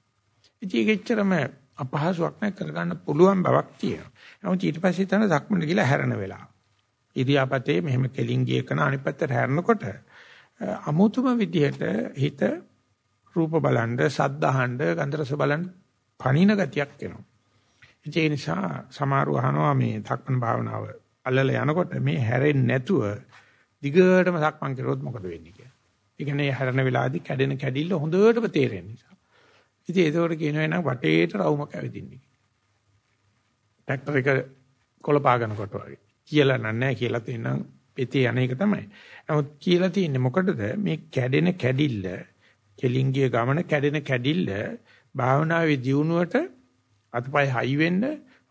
ඉතින් ඒකෙච්චරම අපහසුයක් නැ කරගන්න පුළුවන් බවක් තියෙනවා. නමුත් ඊට පස්සේ තන සක්මන ගිලා හැරෙන වෙලාව. ඉරියාපතේ මෙහෙම කෙලින් ගිය කන අනිත් පැත්තට හැරෙනකොට අමුතුම විදිහට හිත රූප බලන්න, සද්ද අහන්න, ගන්ධ රස බලන්න පණින ගතියක් එනවා. ඒ නිසා සමහරව අහනවා මේ ධක්මන භාවනාව අල්ලල යනකොට මේ හැරෙන්නේ නැතුව දිගටම සක්මන් කරොත් මොකද වෙන්නේ කියලා. ඒ කියන්නේ හැරෙන වෙලාවේදී කැඩෙන කැඩිල්ල හොඳටම තේරෙන නිසා. ඉතින් ඒකෝට කියනවා නම් වටේට රවුමක් ඇවිදින්නේ. ට්‍රැක්ටර් එක කොළපාගනකොට වගේ. කියලා නෑ කියලා තියෙනම් පෙතේ අනේක තමයි. නමුත් කියලා තියෙන්නේ මොකටද මේ කැඩෙන කැඩිල්ල කෙලින්ගිය ගමන කැඩෙන කැඩිල්ල භාවනාවේ දියුණුවට අතපය හයි වෙන්න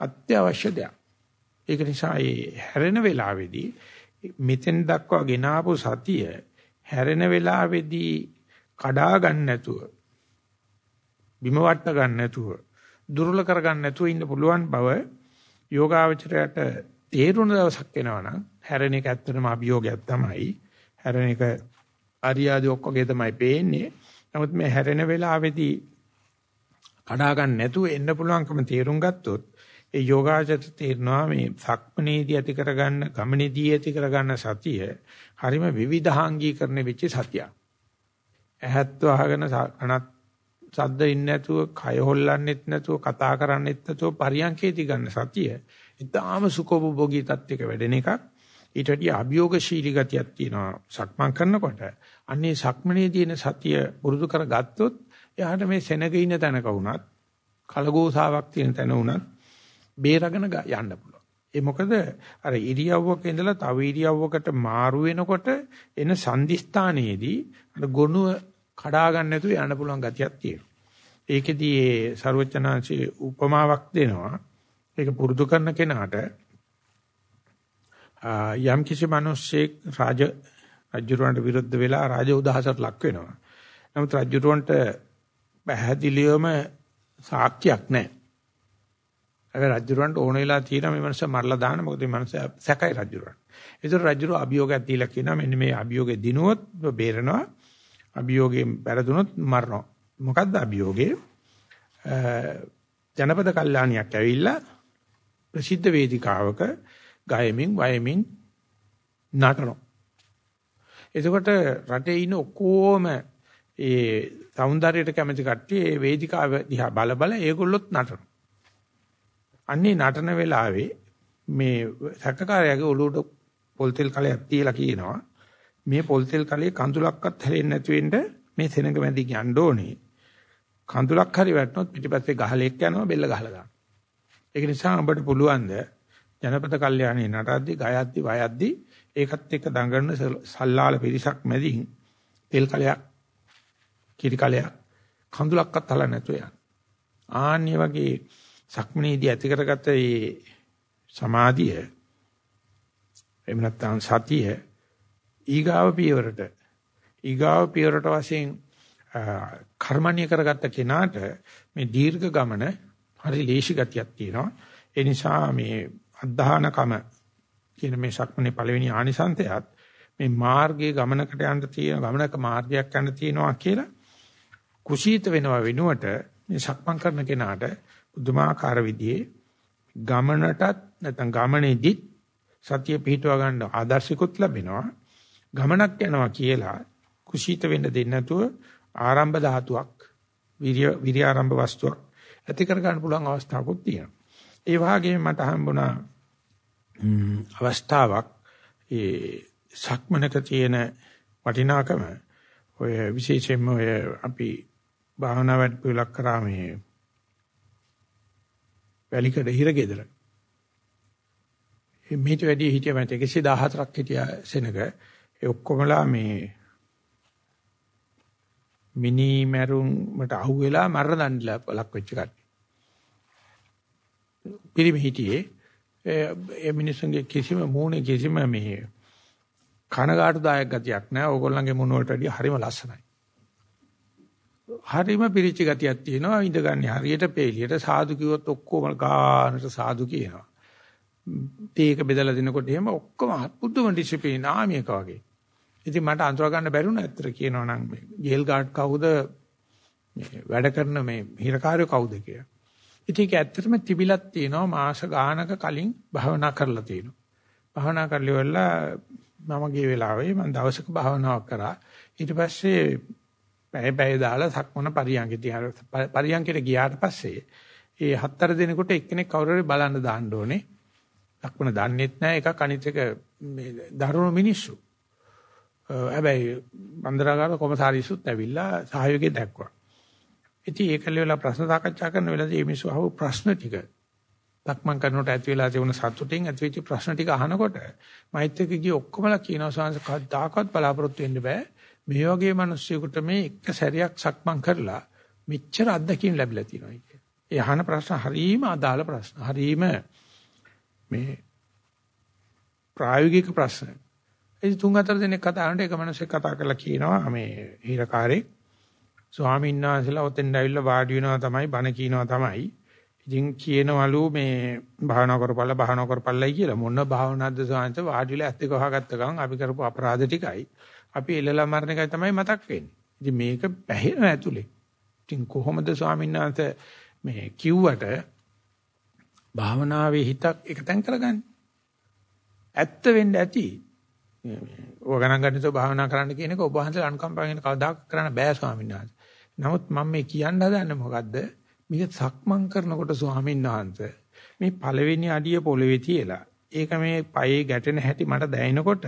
අත්‍යවශ්‍ය දෙයක්. ඒක නිසා මේ හැරෙන වෙලාවේදී මෙතෙන් දක්වා ගෙනාවු සතිය හැරෙන වෙලාවේදී කඩා ගන්න නැතුව බිම වට ගන්න නැතුව දුර්වල කර ගන්න නැතුව ඉන්න පුළුවන් බව යෝගාවචරයට තේරුණ දවසක් එනවනම් හැරෙන එක ඇත්තටම අභියෝගයක් තමයි. හැරෙන එක අරියාදී ඔක්කොගේ තමයි පේන්නේ. නමුත් මේ හැරෙන වෙලාවේදී කඩා ගන්න නැතුව එන්න පුළුවන්කම තේරුම් ගත්තොත් ඒ යෝගාචර තේරෙනවා මේ සක්මනේදී ඇති කරගන්න ගමනේදී ඇති කරගන්න සතිය හරිම විවිධාංගීකරණය වෙච්ච සතියක්. ඇහත් වහගෙන කනත් සද්ද ඉන්නේ නැතුව කය හොල්ලන්නෙත් නැතුව කතා කරන්නෙත් නැතුව පරියන්කේදී ගන්න සතිය. ඊටාම සුඛෝපභෝගී තත්ත්වයක වැඩෙන එකක්. ඊට වඩා අභියෝගශීලී ගතියක් තියෙනවා සක්මන් කරනකොට. අන්නේ සක්මනේ තියෙන සතිය පුරුදු කරගත්තොත් එයාට මේ සෙනග ඉන්න තැනක වුණත් කලගෝසාවක් තියෙන තැන වුණත් බේරගෙන යන්න පුළුවන්. ඒ මොකද අර ඉරියව්වක ඉඳලා තව ඉරියව්වකට මාරු වෙනකොට එන සංදිස්ථානයේදී අර ගොනුව කඩා ගන්න නැතුව යන්න පුළුවන් ගතියක් තියෙනවා. ඒකෙදී ඒ ਸਰවචනාංශයේ උපමාවක් දෙනවා. ඒක පුරුදු කරන කෙනාට යම් කිසි මිනිස්සෙක් රාජ රජුරවන්ට විරුද්ධ වෙලා රාජ උදහසට ලක් වෙනවා. නමුත් රජුරවන්ට පැහැදිලිවම සාක්ෂියක් නැහැ. හැබැයි රජුරවන්ට ඕන වෙලා තියෙනවා මේ මනුස්සයා මරලා දාන්න මොකද මේ මනුස්සයා සැකයි රජුරවන්ට. ඒතර රජුර අභියෝගයක් දීලා කියනවා මෙන්න මේ අභියෝගේ දිනුවොත් බේරනවා. අභියෝගයෙන් වැරදුනොත් මරනවා. මොකද්ද අභියෝගේ? ජනපද කල්යාණියක් ඇවිල්ලා ප්‍රසිද්ධ වේදිකාවක ගයමින් වයමින් නටනවා. එතකොට රටේ ඉන්න ඔක්කොම ඒ సౌందර්යයට කැමති කට්ටිය ඒ වේදිකාව දිහා බල බල ඒගොල්ලොත් නටනවා. අන්නේ නටන වෙලාවේ මේ සැකකාරයාගේ ඔළුවට පොල් තෙල් කලයක් තියලා කියනවා මේ පොල් තෙල් කලේ කඳුලක්වත් හැලෙන්නේ නැති වෙන්න මේ සෙනඟ මැදි යන්න ඕනේ. කඳුලක් හරි වැටුනොත් පිටිපස්සේ ගහලෙක් යනවා බෙල්ල ගහලා දානවා. ඒක නිසා ඔබට පුළුවන් ද ජනපද කල්යාණී නටද්දි ගයද්දි වයද්දි ඒකත් එක්ක දඟන සල්ලාල පිරිසක් මැදින් තෙල් කලයක් කිරි කලයක් කඳුලක්වත් හලන්නේ නැතුව යන. ආන්නේ වගේ සක්මනේදී ඇති කරගත්ත මේ සමාධිය එහෙම නැත්නම් සතිය ඊගාව පියවරට ඊගාව පියවරට වශයෙන් කර්මණීය කරගත්ත කෙනාට මේ දීර්ඝ ගමන හරි ලේසි ගතියක් තියෙනවා. ඒ නිසා මේ අධධානකම කියන මේ සක්මනේ පළවෙනි ආනිසන්තයත් මේ මාර්ගයේ ගමනකට යන්න තියෙන ගමනක මාර්ගයක් යන්න තියෙනවා කියලා කුසීත වෙනවා වෙනුවට මේ සක්මන් කරන කෙනාට පුදුමාකාර විදිහේ ගමනටත් නැත්නම් ගමනේදී සතිය පිහිටවා ගන්න ආදර්ශිකුත් ලැබෙනවා ගමනක් යනවා කියලා කුසීත වෙන්න දෙන්නේ නැතුව ආරම්භ ධාතුවක් විරිය විරිය ආරම්භ වස්තුවක් ඇති කර ගන්න පුළුවන් අවස්ථාවකුත් තියෙනවා. ඒ වගේම මට හම්බුණා අවස්ථාවක් ඒ සක්මනක තියෙන වටිනාකම ඔය විශේෂයෙන්ම ඔය අපි භාවනා වැඩ පිළිලක් කරා මේ වැලිකඩ හිරගෙදර. මේට වැඩි හිටිය මත 114ක් හිටියා සෙනග ඒ ඔක්කොමලා මේ මිනි මරුන්ට අහුවෙලා මරණ දඬුවම් ලක් වෙච්ච කට්ටිය. පිරිමි හිටියේ ඒ මිනිස්සුන්ගේ කිසිම මූණේ කිසිම මේ කනගාටුදායක ගතියක් නැහැ. ඕගොල්ලන්ගේ මුණ වලට වඩා හරිම ලස්සනයි. හරිම පිරිච්ච ගතියක් තියෙනවා. ඉඳගන්නේ හරියට පේලියට සාදු කිව්වොත් ඔක්කොම ගානට සාදු කියනවා. තේක බෙදලා දෙනකොට එහෙම ඔක්කොම පුදුම ඩිසිප්ලින් ආමියක වගේ. ඉතින් මට අඳුර ගන්න බැරි වුණා ඇත්තට කියනවා නම් මේ ජේල් ගාඩ් කවුද මේ වැඩ කරන මේ හිරකාරයෝ කවුද කියලා. ඉතින් ඒක ඇත්තටම තිබිලක් තියෙනවා මාස ගානක කලින් භාවනා කරලා තියෙනවා. භාවනා කරලිවලා මම ගිය වෙලාවේ මම දවසක භාවනාවක් කරා. ඊට පස්සේ පැය පැය දාලා සක්මන පරියන්කේ තියලා පරියන්කේට ගියාට පස්සේ ඒ හතර දිනකට එක්කෙනෙක් කවුරු හරි බලන්න දාන්න ඕනේ. සක්මන දන්නෙත් නැහැ එකක් අනිත් එක මේ දරුණු මිනිස්සු. හැබැයි බන්දරාගාර කොමසාරිසුත් ඇවිල්ලා සහයෝගය දැක්වුවා. ඉතින් ඒකල වෙලා ප්‍රශ්න සාකච්ඡා කරන වෙලාවදී මේ මිනිස්සු අහපු ප්‍රශ්න ටික දක්මන් කරනකොට ඇති වෙලා තිබුණ සතුටින් ඇතිවෙච්ච ප්‍රශ්න ටික අහනකොට මෛත්‍රික ගිය ඔක්කොමලා කියනවා සංස කවදාකවත් බලාපොරොත්තු වෙන්න බෑ. මේ වගේ මිනිස්සුෙකුට මේ එක සැරයක් සක්මන් කරලා මෙච්චර අත්දැකීම් ලැබිලා තියෙනවා කියන්නේ. ඒ අහන ප්‍රශ්න හරීම අදාළ ප්‍රශ්න. හරීම මේ ප්‍රායෝගික ප්‍රශ්න. ඒ තුන් හතර දිනක් කතා කරනකොට එක මිනිහෙක් කතා කරලා කියනවා මේ හිරකාරේ ස්වාමීන් වහන්සේලා ඔතෙන් ඇවිල්ලා වාඩි වෙනවා තමයි බණ කියනවා තමයි. ඉතින් කියනවලු මේ භාවනා කරපල්ලා භාවනා කරපල්ලයි කියලා මොන භාවනාවක්ද ස්වාමීන් වාඩිලා ඇත්ත කහගත්ත ගමන් අපි කරපු අපරාධ ටිකයි අපි එළලා මරණ එකයි තමයි මතක් වෙන්නේ. ඉතින් මේක පැහැෙන ඇතුලේ. ඉතින් කොහොමද ස්වාමීන් වහන්සේ මේ කිව්වට භාවනාවේ හිතක් එකතෙන් කරගන්න. ඇත්ත වෙන්න ඇති. ඔය ගණන් ගන්නසෝ භාවනා කරන්න කියන එක ඔබ වහන්සේ අනුකම්පාවෙන් කවදාක කරන්න බෑ ස්වාමීන් වහන්සේ. නමුත් මම මේ කියන්න හදන්නේ මොකද්ද? මේක සක්මන් කරනකොට ස්වාමීන් වහන්සේ මේ පළවෙනි අඩිය පොළවේ තියලා ඒක මේ පයේ ගැටෙන හැටි මට දැනෙනකොට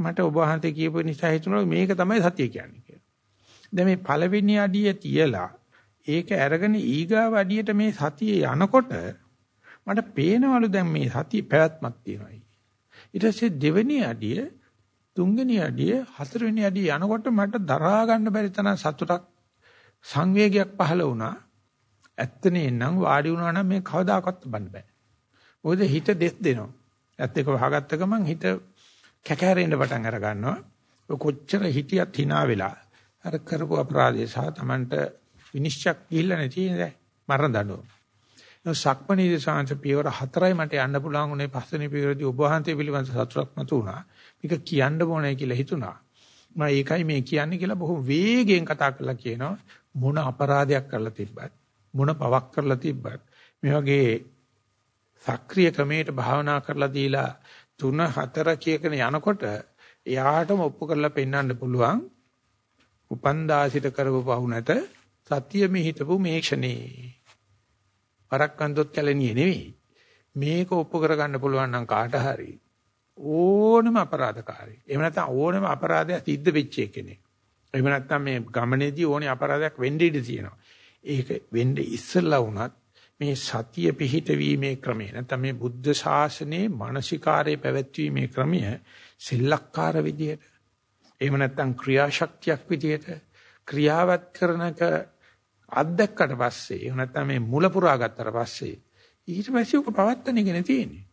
මට ඔබ වහන්සේ කියපු නිසා හිතුණා මේක තමයි සතිය කියන්නේ කියලා. දැන් මේ පළවෙනි අඩිය තියලා ඒක අරගෙන ඊගාව අඩියට මේ සතිය යනකොට මට පේනවලු දැන් මේ සතිය පැවැත්මක් තියෙනවා. ඊට පස්සේ දෙවෙනි අඩිය තුන්වෙනි අඩිය හතරවෙනි අඩිය යනකොට මට දරා ගන්න බැරි තරම් සතුටක් සංවේගයක් පහළ වුණා. ඇත්තනේ නම් වාඩි වුණා නම් මේ කවදාකවත් බන්න බෑ. මොකද හිත දෙස් දෙනවා. ඇත්ත එක වහගත්ත ගමන් හිත කැකෑරෙන්න පටන් අර ගන්නවා. කොච්චර හිටියත් hina වෙලා අර කරපු අපරාධය සහ Tamanට විනිශ්චයක් ගිහිල්ලා නැති නේද? මරණ දඬුවම. නෝ සක්මණේදී සාංශ පියවර හතරයි මට යන්න පුළුවන් උනේ පස්වෙනි පියවරදී ඔබ වහන්සේ පිළිබඳ සතුටක් මතු වුණා. මේක කියන්න ඕනේ කියලා හිතුණා. මම ඒකයි මේ කියන්නේ කියලා බොහෝ වේගයෙන් කතා කරලා කියනවා මොන අපරාධයක් කරලා තිබ්බත් මොන පවක් කරලා තිබ්බත් මේ වගේ සක්‍රීය ක්‍රමයට භාවනා කරලා දීලා 3 4 කියකන යනකොට එයාටම ඔප්පු කරලා පෙන්වන්න පුළුවන් උපන්දාසිත කරපු පහු නැත සතිය මෙහිටපු මේ ක්ෂණේ පරක්කන්දොත් කැලණියේ නෙවෙයි. මේක ඔප්පු කරගන්න පුළුවන් නම් කාට හරි ඕනම අපරාධකාරී. එහෙම නැත්නම් ඕනම අපරාධයක් සිද්ධ වෙච්ච කෙනෙක්. එහෙම නැත්නම් මේ ගමනේදී ඕනේ අපරාධයක් වෙන්න ඉඩ තියෙනවා. ඒක වෙන්න ඉස්සෙල්ලා වුණත් මේ සතිය පිහිටවීමේ ක්‍රමය නැත්නම් මේ බුද්ධ ශාසනයේ මානසිකාරයේ පැවැත්වීමේ ක්‍රමය සිල්ලක්කාර විදියට එහෙම නැත්නම් ක්‍රියාශක්තියක් විදියට ක්‍රියාවත් කරනක අත්දැක්කට පස්සේ එහෙම නැත්නම් මේ මුල පුරා ගත්තට පස්සේ ඊට පස්සේ උක පවත්තන එකනේ තියෙන්නේ.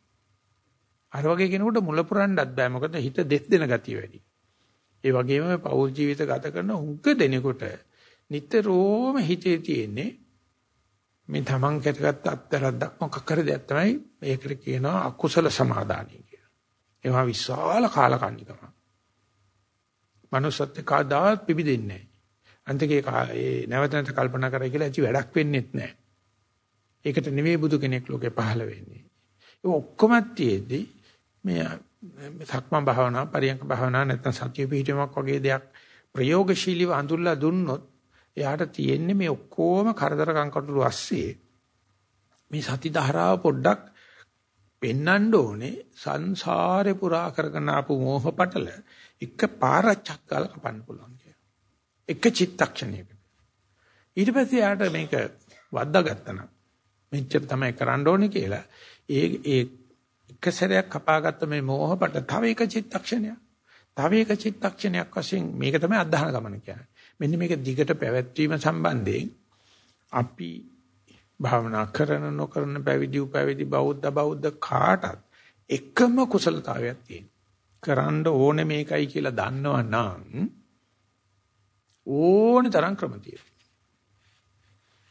අර වගේ කෙනෙකුට මුල පුරන්නත් බෑ මොකද හිත දෙස් දෙන ගතිය වැඩි. ඒ වගේම පෞල් ජීවිත ගත කරන උග්ග දෙනෙකුට නිතරම හිතේ තියෙන්නේ මේ තමන් කැටගත්ත අත්තරද්දක් මොකක් කර දෙයක් තමයි මේකට කියනවා අකුසල සමාදානිය කියලා. ඒවා විශාල කාලකන්නිකම. manussත් කවදාවත් පිබිදෙන්නේ නැහැ. අන්තිකේ ඒ නැවත නැවත කල්පනා කරයි කියලා ඇති වැඩක් වෙන්නේත් නැහැ. ඒකට නෙවෙයි බුදු කෙනෙක් ලෝකේ පහළ වෙන්නේ. ඒ ඔක්කොම තියේදී මේ සක්මන් භාවනා, පරියංක භාවනා නැත්නම් සතිය පිහිටීමක් වගේ දෙයක් ප්‍රයෝගශීලීව අඳුල්ලා දුන්නොත් එයාට තියෙන්නේ මේ ඔක්කොම කරදර කංකටොළු අස්සේ මේ සති ධාරාව පොඩ්ඩක් පෙන්වන්න ඕනේ සංසාරේ පුරා කරගෙන ආපු මෝහ පටල එක පාරක් ගාලා කපන්න පුළුවන්. එක චිත්තක්ෂණයකට. ඊට පස්සේ යාට මේක වද්දාගත්තා නම් මෙච්චර තමයි කරන්න ඕනේ කියලා ඒ ඒ එක සැරයක් කපාගත්ත මේ මෝහපට තව එක චිත්තක්ෂණයක් තව එක චිත්තක්ෂණයක් වශයෙන් මේක තමයි අධධාන ගමන කියන්නේ. මෙන්න මේක දිගට පැවැත්වීම සම්බන්ධයෙන් අපි භාවනා කරන නොකරන පැවිදි උපැවිදි බෞද්ධ බෞද්ධ කාටත් එකම කුසලතාවයක් තියෙනවා. කරන්න ඕනේ මේකයි කියලා දන්නවා නම් ඕනේ තරම් ක්‍රම තියෙනවා.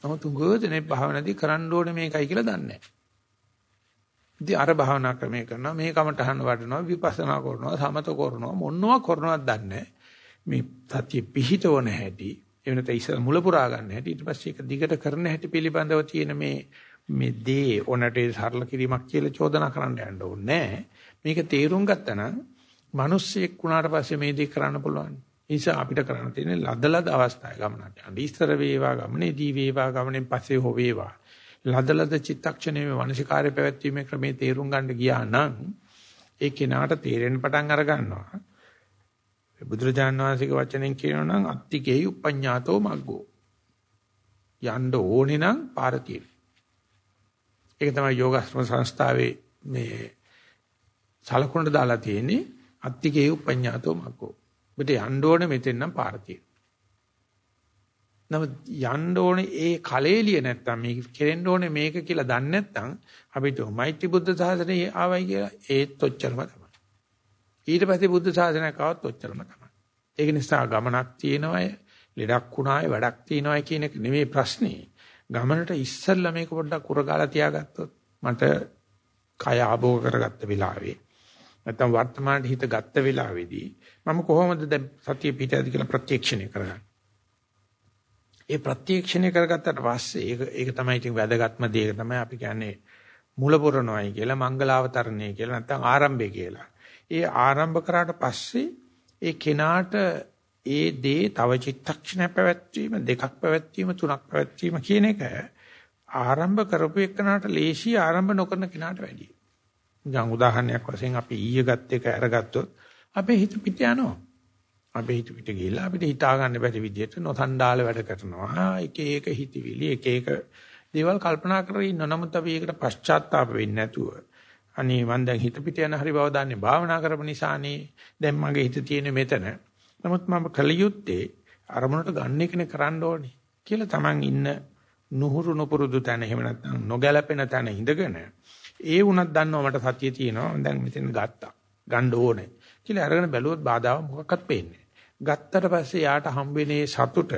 නමුත් උගෝදනේ භාවනාදී කරන්න ඕනේ මේකයි කියලා දන්නේ නැහැ. ඉතින් අර භාවනා ක්‍රමයේ කරනවා මේ කමටහන වඩනවා විපස්සනා කරනවා සමත කරනවා මොනවා කරනවද දන්නේ මේ සතිය පිහිටවන හැටි එවනත ඉස්සර මුල පුරා ගන්න හැටි ඊට පස්සේ ඒක දිගට කරන හැටි පිළිබඳව තියෙන මේ මේ දේ ඔනට සරල කිරීමක් කියලා චෝදනා කරන්න යන්න ඕනේ මේක තේරුම් ගත්තා නම් මිනිස්සෙක් වුණාට පස්සේ මේ දේ කරන්න පුළුවන් නිසා අපිට කරන්න තියෙන්නේ ලදලද අවස්ථාවේ ගමනට යන්න. ඉස්තර වේවා ගමනේදී වේවා ගමනෙන් පස්සේ හෝ වේවා. ලදලද චිත්තක්ෂණයේ මානසිකාර්ය පැවැත්වීමේ ක්‍රමේ තේරුම් ගන්න ගියා නම් ඒ කෙනාට තේරෙන්න පටන් අර ගන්නවා. බුදුරජාණන් වහන්සේගේ වචනෙන් කියනවා නම් අත්තිකේ උපඤ්ඤාතෝ මග්ගෝ. යන්න ඕනේ නම් පාර ඒක තමයි යෝගාශ්‍රම සංස්ථාවේ මේ සලකුණට දාලා තියෙන්නේ අත්තිකේ උපඤ්ඤාතෝ මග්ගෝ. ඔබට යන්න ඕනේ මෙතෙන් නම් පාර නමුත් යන්න ඕනේ ඒ කලෙලිය නැත්තම් මේක කෙරෙන්න ඕනේ මේක කියලා දන්නේ නැත්තම් අපිට මෛත්‍රී බුද්ධ සාසනය ආවයි කියලා ඒත් ඔච්චරම තමයි. ඊට පස්සේ බුද්ධ සාසනයක් ආවත් ඔච්චරම තමයි. ඒක නිසා ගමනක් තියෙනවා ලෙඩක් වුණාය වැඩක් තියෙනවා කියන එක නෙමෙයි ප්‍රශ්නේ. ගමනට ඉස්සෙල්ලා මේක පොඩ්ඩක් උරගාලා තියාගත්තොත් මට කය ආභෝග කරගත්ත වෙලාවේ නැත්තම් වර්තමානයේ හිත ගත්ත වෙලාවේදී මම කොහොමද දැන් සතිය පිටාද කියලා ප්‍රත්‍යක්ෂණය කරගන්නේ. ඒ ප්‍රත්‍යක්ෂණය කරගත්තට පස්සේ ඒක ඒක තමයි ඉතින් වැදගත්ම දේ. ඒක තමයි අපි කියන්නේ මුල පුරනවායි කියලා මංගලාවතරණය කියලා නැත්නම් ආරම්භය කියලා. ඒ ආරම්භ කරාට පස්සේ ඒ කෙනාට ඒ දේ තව චිත්තක්ෂණයක් පැවැත්වීම දෙකක් පැවැත්වීම තුනක් පැවැත්වීම කියන එක ආරම්භ කරපු එකනට ලේසි ආරම්භ නොකරන කෙනාට වැඩියි. දැන් උදාහරණයක් වශයෙන් අපි ඊයේ ගත්ත එක අරගත්තොත් අපේ හිත පිට යනවා. අපේ හිත පිට ගිහිල්ලා අපිට හිතා ගන්න බැරි විදිහට නොසන්ඩාල වැඩ කරනවා. එක එක හිතවිලි එක එක දේවල් කල්පනා කරගෙන ඉන්න නමුත් අපි ඒකට පශ්චාත්තාප වෙන්නේ නැතුව අනේ මං දැන් හිත පිට යන හරි බව දන්නේ භාවනා කරපු නිසානේ. දැන් මගේ හිත තියෙන්නේ මෙතන. නමුත් මම කල යුත්තේ අරමුණට ගන්න එකනේ කරන්න ඕනේ කියලා Taman ඉන්න නුහුරු නුපුරුදු තැන එහෙම නැත්නම් නොගැලපෙන තැන ඉඳගෙන ඒ වුණත් දන්නවා මට සතිය තියෙනවා. දැන් මෙතන ගත්තා. ගන්න ඕනේ කියලා අරගෙන බැලුවොත් බාධාව මොකක්වත් පේන්නේ ගත්තට පස්සේ යාට හම්බෙන්නේ සතුට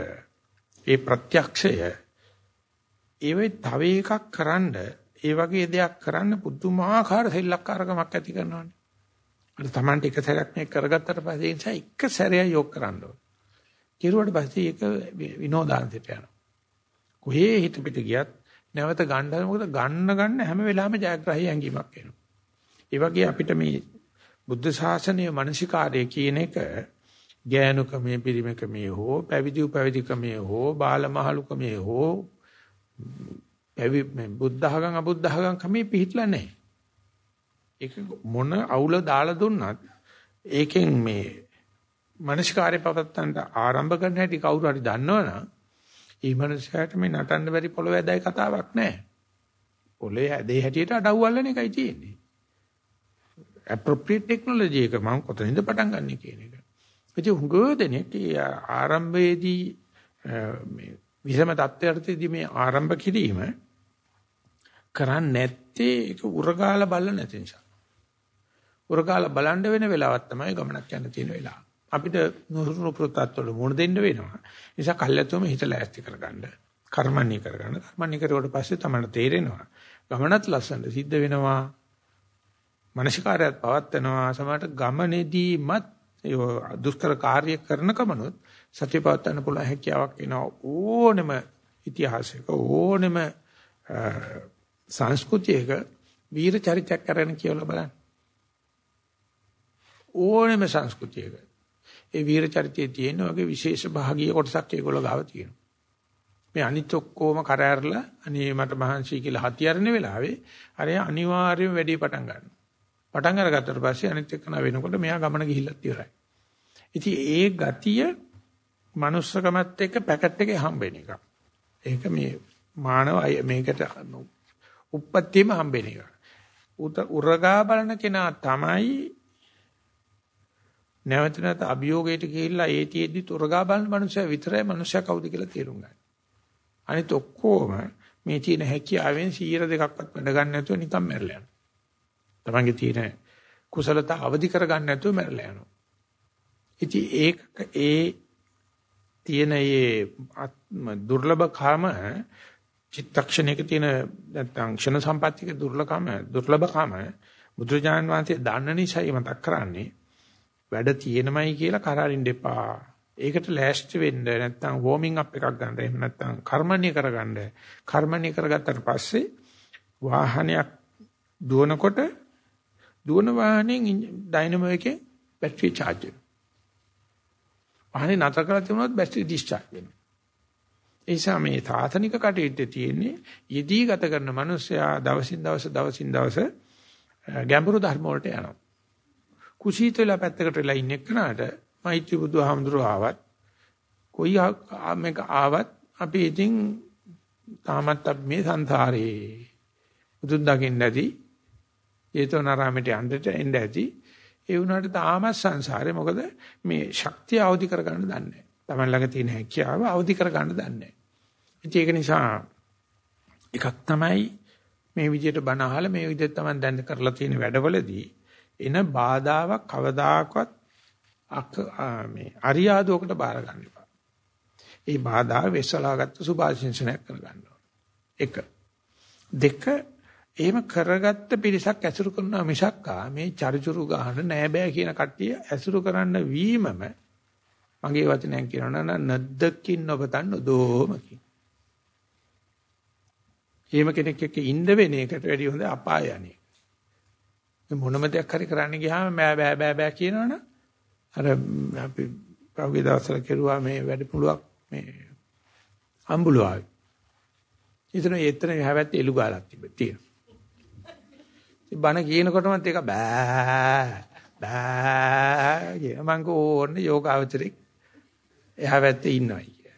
ඒ ප්‍රත්‍යක්ෂය. ඒවෙ තව එකක් කරන්න ඒ වගේ දෙයක් කරන්න පුදුමාකාර සෙල්ලක්කාරකමක් ඇති කරනවානේ. අර Tamante එක සැරයක් මේක කරගත්තට පස්සේ ඒ නිසා එක සැරයක් යොක් කරන්න ඕනේ. කෙරුවට පස්සේ ඒක විනෝදාන්තයට යනවා. කොහේ හිත පිට ගියත් නැවත ගන්න මොකද ගන්න ගන්න හැම වෙලාවෙම ජයග්‍රහී ඇඟීමක් එනවා. ඒ වගේ අපිට මේ බුද්ධ ශාසනයේ මානසිකාර්යය කියන එක ගෑනුකමේ පිරිමකමේ හෝ පැවිදි උපැවිදිකමේ හෝ බාලමහලුකමේ හෝ පැවි බුද්ධඝම් අබුද්ධඝම් කමේ පිහිටලා නැහැ. ඒක මොන අවුල දාලා දුන්නත් ඒකෙන් මේ මනස්කාරය පවත්තන්ට ආරම්භ කරන්න හැටි කවුරු හරි දන්නවනම් ඒ මනසට මේ නටන්න බැරි පොළොව ඇදයි කතාවක් නැහැ. පොළොවේ ඇදේ හැටියට අඩව් අල්ලන එකයි තියෙන්නේ. appropriate technology එක මම කොතනින්ද පටන් ගන්නෙ කියන එක. ඉතින් හුඟ දෙනෙක් ආරම්භයේදී මේ විසම தත්ත්වයටදී මේ ආරම්භ කිරීම කරන්නේ නැත්තේ ඒක උරගාල බලලා නැති නිසා. උරගාල බලන්න වෙන වෙලාවක් තමයි ගමනක් යන්න තියෙන වෙලාව. අපිට නුරුණු ප්‍රත්‍යත්වල මුණ දෙන්න වෙනවා. නිසා කල්යතුම හිත ලෑස්ති කරගන්න. කර්මන්නේ කරගන්න. කර්මන්නේ කරුවට පස්සේ තමයි තේරෙනවා. ගමනත් ලස්සනට සිද්ධ වෙනවා. මානසිකාරයත් පවත්නවා. සමහරට ගමනේදීමත් දුෂ්කර කාර්ය කරන කමනොත් සත්‍ය පවත්වන්න පුළුවන් හැකියාවක් එනවා ඕනෙම ඉතිහාසයක ඕනෙම සංස්කෘතියක වීර චරිතයක් කරගෙන කියලා බලන්න. ඕනෙම සංස්කෘතියක ඒ වීර චරිතයේ තියෙන වගේ විශේෂ භාගීය කොටසක් ඒගොල්ලෝ ගාව තියෙනවා. මේ අනිත් ඔක්කොම කර ඇරලා අනේ මට මහන්සි කියලා හතියරන වෙලාවේ අර අනිවාර්යයෙන් වැඩි පටන් ගන්නවා. පටන් අරගත්තට පස්සේ අනිත් එක්කන වෙනකොට මෙයා ගමන ගිහිල්ලත් ඉවරයි. ඉතින් ඒ ගතිය manussකමත් එක්ක පැකට් එකේ හම්බෙන එක. ඒක මේ මානව මේකට උප්පත්තියම හම්බෙන එක. උරගා බලන කෙනා තමයි නැවත නැවත අභියෝගයට ගිහිල්ලා ඒතිෙද්දි උරගා බලන මනුස්සයා විතරයි මනුස්සයා කවුද කියලා තේරුම් ගන්න. අනිත ඔක්කොම මේ තියෙන හැකියාවෙන් 100 දෙකක්වත් වැඩ ගන්න නැතුව නිකන් මැරලා යනවා. තමන්ගේ තියෙන කුසලතා අවදි කර ගන්න නැතුව මැරලා යනවා. ඉතින් ඒක ඒ තියෙන ඒ දුර්ලභකම චිත්තක්ෂණයක තියෙන නැත්නම් ක්ෂණ සම්පත්තික දුර්ලභකම දුර්ලභකම බුදුජාන විශ්වයේ දන්න නිසායි මතක් කරන්නේ වැඩ තියෙනමයි කියලා කරාරින්න එපා. ඒකට ලෑස්ති වෙන්න නැත්නම් වෝමින් අප් එකක් ගන්න. එහෙම නැත්නම් කර්මණීය කරගන්න. කර්මණීය කරගත්තට පස්සේ වාහනයක් දුවනකොට දුවන වාහනේ ඩයිනමෝ එකේ බැටරි charge වෙනවා. වාහනේ නතර කරලා තිබුණොත් බැටරි ඩිස්චාර්ජ් වෙනවා. ඒ නිසා මේ තාතනික කටයුත්තේ තියෙන්නේ යෙදී ගත කරන මිනිස්සයා දවසින් දවස දවසින් දවස ගැඹුරු ධර්ම වලට යනවා. කුසීත වෙලා පැත්තකට වෙලා ඉන්න එක්කනට මෛත්‍රී බුදුහාමුදුරුව ආවත් කොයි මේක ආවත් අපි ඉතින් තාමත් අපි මේ සංසාරේ බුදුන් දකින්න ඇති ඒතෝනාරාමයට යන්නට එන්න ඇති ඒ වුණාට තාමත් සංසාරේ මොකද මේ ශක්තිය අවදි කරගන්න දන්නේ නැහැ. Taman ළඟ තියෙන හැකියාව අවදි කරගන්න දන්නේ නැහැ. ඒක නිසා එකක් තමයි මේ විදිහට බණ අහලා මේ විදිහට Taman දැන් කරලා තියෙන වැඩවලදී එන බාධාවක් කවදාකවත් මේ අරියාදුවකට බාර ගන්න එපා. ඒ බාධා වෙස්සලාගත්ත සුභාශිංසනයක් කරගන්න ඕන. එක. දෙක එහෙම කරගත්ත පිරිසක් ඇසුරු කරනවා මිසක්කා මේ චරිචුරු ගහන නෑ බෑ කියන කට්ටිය ඇසුරු කරන්න වීමම මගේ වචනයෙන් කියනවා නම් නද්දකින් ඔබතන් දෝමකින් එහෙම කෙනෙක් එක්ක ඉන්න වෙන එකට වැඩිය හොඳ අපාය යන්නේ. මොනම දෙයක් හරි කරන්න ගියාම බෑ බෑ බෑ බෑ කියනවනම් අර අපි පහුගිය දවස්වල කෙරුවා මේ වැඩ පුළුවක් මේ අම්බුලාවේ. ඉතින් ඒතන හැවැත් එලු ගාලක් තිබ්බ තියෙනවා. ඉතින් බණ කියනකොටමත් ඒක බෑ බෑ කියන මං කෝන්නේ යෝගාවචරේ එහා පැත්තේ ඉන්නවා කිය.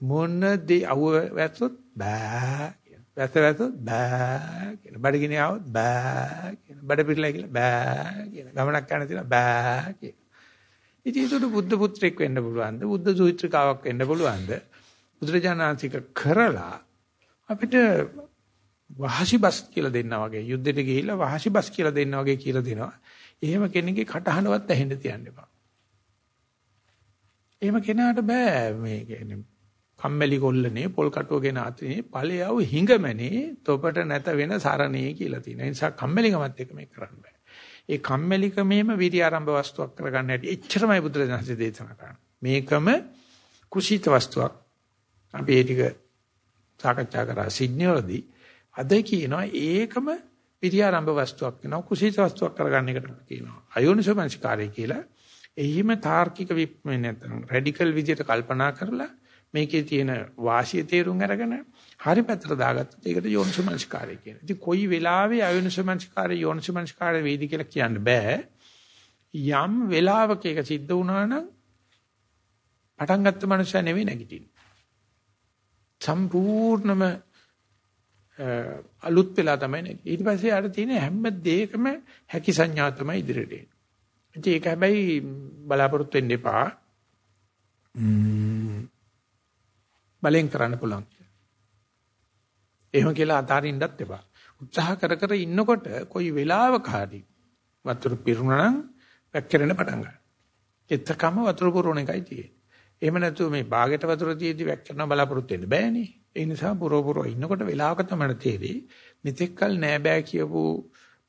මොන දේ අවුව වැස්සොත් බෑ කියන. වැස්ස වැස්සොත් බෑ කියන. බඩගිනිය આવොත් බෑ කියන. බඩ පිරලා කියලා බෑ කියන. ගමනක් යන තියලා බෑ කියන. ඉතින් ඒකට බුද්ධ පුත්‍රෙක් වෙන්න පුළුවන්ද? බුද්ධ සූත්‍රිකාවක් වෙන්න පුළුවන්ද? බුදුරජාණන්සික කරලා අපිට වහසිබස් කියලා දෙන්නා වගේ යුද්ධෙට ගිහිල්ලා වහසිබස් කියලා දෙන්නා වගේ කියලා දෙනවා. එහෙම කෙනෙක්ගේ කටහඬවත් ඇහෙන්න තියන්න එපා. එහෙම කෙනාට බෑ මේ කියන්නේ කම්මැලි කොල්ලනේ පොල් කටුවගෙන අතේ ඵලයව හිඟමනේ තොපට නැත වෙන සරණේ කියලා තියෙනවා. ඒ නිසා කම්මැලිකමත් එක මේක කරන්න බෑ. ඒ කම්මැලිකමේම විරි ආරම්භ වස්තුවක් කරගන්න හැටි එච්චරමයි බුදුරජාණන්සේ දේශනා කරන්නේ. මේකම කුසීත වස්තුවක්. අපි ඒ ටික සාකච්ඡා කරා සිඩ්නිවලදී අද කියනවා ඒකම පිරියාරම්භ වස්තුවක් වෙනවා කුසීත වස්තුවක් කරගන්න එකට කියනවා අයෝනිසෝමනසිකාරය කියලා එහිම තාර්කික විප්මේ නැත්නම් රැඩිකල් විදියට කල්පනා කරලා මේකේ තියෙන වාසිය තේරුම් අරගෙන හරි පැත්තට දාගත්තොත් ඒකට යෝනිසෝමනසිකාරය කියනවා. ඉතින් කොයි වෙලාවෙ අයෝනිසෝමනසිකාරය යෝනිසෝමනසිකාරය වේදි කියලා කියන්න බෑ. යම් වෙලාවක ඒක සිද්ධ වුණා නම් පටන් ගත්ත මනුස්සයා නෙවෙයි නැගිටින්නේ. සම්පූර්ණම අලුත් වෙලා තමයි නේ. ඊට පස්සේ ආර තියෙන හැම දෙයකම හැකි සංඥා තමයි ඉදිරියට එන්නේ. ඉතින් ඒක හැබැයි බලාපොරොත්තු වෙන්න එපා. බලෙන් කරන්න පුළුවන්. එහෙම කියලා අතාරින්නත් එපා. උත්සාහ කර කර ඉන්නකොට කොයි වෙලාවක හරි වතුර පිරුණා නම් වැක්කිරෙන්න පටන් ගන්නවා. එතකම වතුර පුරවන එකයි තියෙන්නේ. එහෙම නැතුව මේ බාගෙට වතුර තියදී වැක්කිරන බලාපොරොත්තු වෙන්න බෑනේ. ඒ නිසා පුරව පුරව ඉන්නකොට වෙලාවක තමයි තේරෙයි මෙතෙක්කල් නෑ බෑ කියපු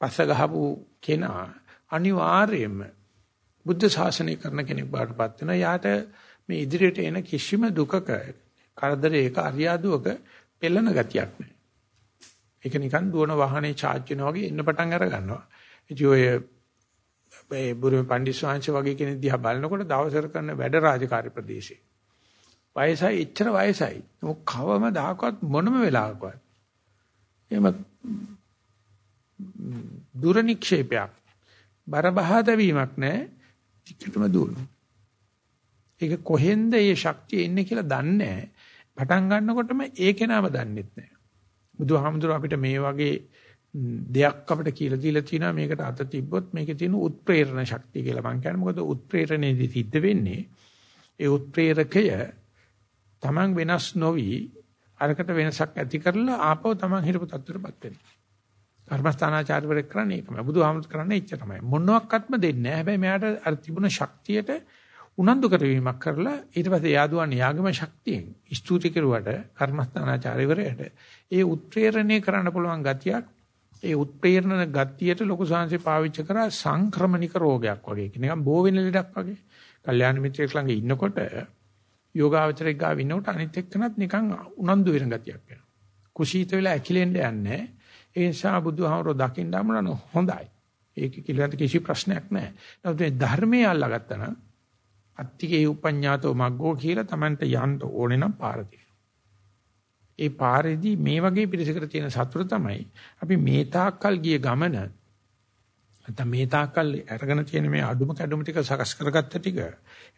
පස්ස ගහපු කෙනා අනිවාර්යයෙන්ම බුද්ධ ශාසනය කරන කෙනෙක් බාටපත් වෙනවා. යාට මේ ඉදිරියට එන කිසිම දුකක කරදරයක අරියාදුවක පෙළෙන ගතියක් නෑ. ඒක නිකන් දුවන වාහනේ charge වෙනවා වගේ එන්න පටන් අර ගන්නවා. ඉතින් ඔය මේ බුරුමේ පණ්ඩිත ස්වාමීන් වගේ කෙනෙක් දිහා බලනකොට දවසර කරන වැඩ රාජකාරී ප්‍රදේශේ වයසයි එච්චර වයසයි. මොක කවම දාකවත් මොනම වෙලාවකවත්. එහෙම දුර නික්ෂේපයක්. බර බහද වීමක් නැහැ. ටිකටම දුවනවා. ඒක කොහෙන්ද මේ ශක්තිය එන්නේ කියලා දන්නේ නැහැ. පටන් ගන්නකොටම ඒකේ නම දන්නෙත් නැහැ. බුදුහාමුදුර අපිට මේ වගේ දෙයක් අපිට කියලා දීලා තිනවා මේකට අත තිබ්බොත් මේකේ තියෙන උත්ප්‍රේරණ ශක්තිය කියලා මම කියන්නේ මොකද උත්ප්‍රේරණයේදී සිද්ධ වෙන්නේ ඒ උත්ප්‍රේරකය Taman වෙනස් නොවි අරකට වෙනසක් ඇති කරලා ආපහු Taman හිරපු තත්ත්වයටපත් වෙනවා. කර්මස්ථානාචාර්යවරයෙක් කරන්නේ ඒකමයි. බුදුහාමුදුර කරන්නේ එච්චරමයි. මොනවාක්වත්ම දෙන්නේ නැහැ. හැබැයි මෙයාට අර තිබුණ ශක්තියට උනන්දු කරවීමක් කරලා ඊට පස්සේ යාදුවන්නේ යාගම ශක්තියෙන් ස්තුති කෙරුවට කර්මස්ථානාචාර්යවරයාට ඒ උත්ප්‍රේරණය කරන්න පුළුවන් ගතියක් ඒ උත්ප්‍රේරණ ගතියට ලොකු සංහසේ පාවිච්චි කරා සංක්‍රමණික රෝගයක් වගේ. නිකන් බෝ වෙන ලෙඩක් වගේ. කල්යාණ මිත්‍රයෙක් ළඟ ඉන්නකොට යෝගාවචරයක් ගාව ඉන්නකොට අනිත් එක්කනත් නිකන් උනන්දු වෙන ගතියක් එනවා. කුසීත වෙලා ඇකිලෙන්න යන්නේ. ඒ නිසා බුදුහාමරෝ දකින්න හමුනන හොඳයි. ඒක කිලන්ත කිසි ප්‍රශ්නයක් නැහැ. නමුත් මේ ධර්මයේ අල්ලගත්තා නම් අත්තිකේ උපඤ්ඤාතෝ මග්ගෝ කියලා Tamanට යන්න ඕනේ නම් පාර ඒ පාරේදී මේ වගේ පිළිසකට තියෙන සතුට තමයි අපි මේ තාක්කල් ගිය ගමන නැත්නම් මේ තාක්කල් අරගෙන තියෙන මේ අඩුම කැඩුම ටික සකස් කරගත්ත ටික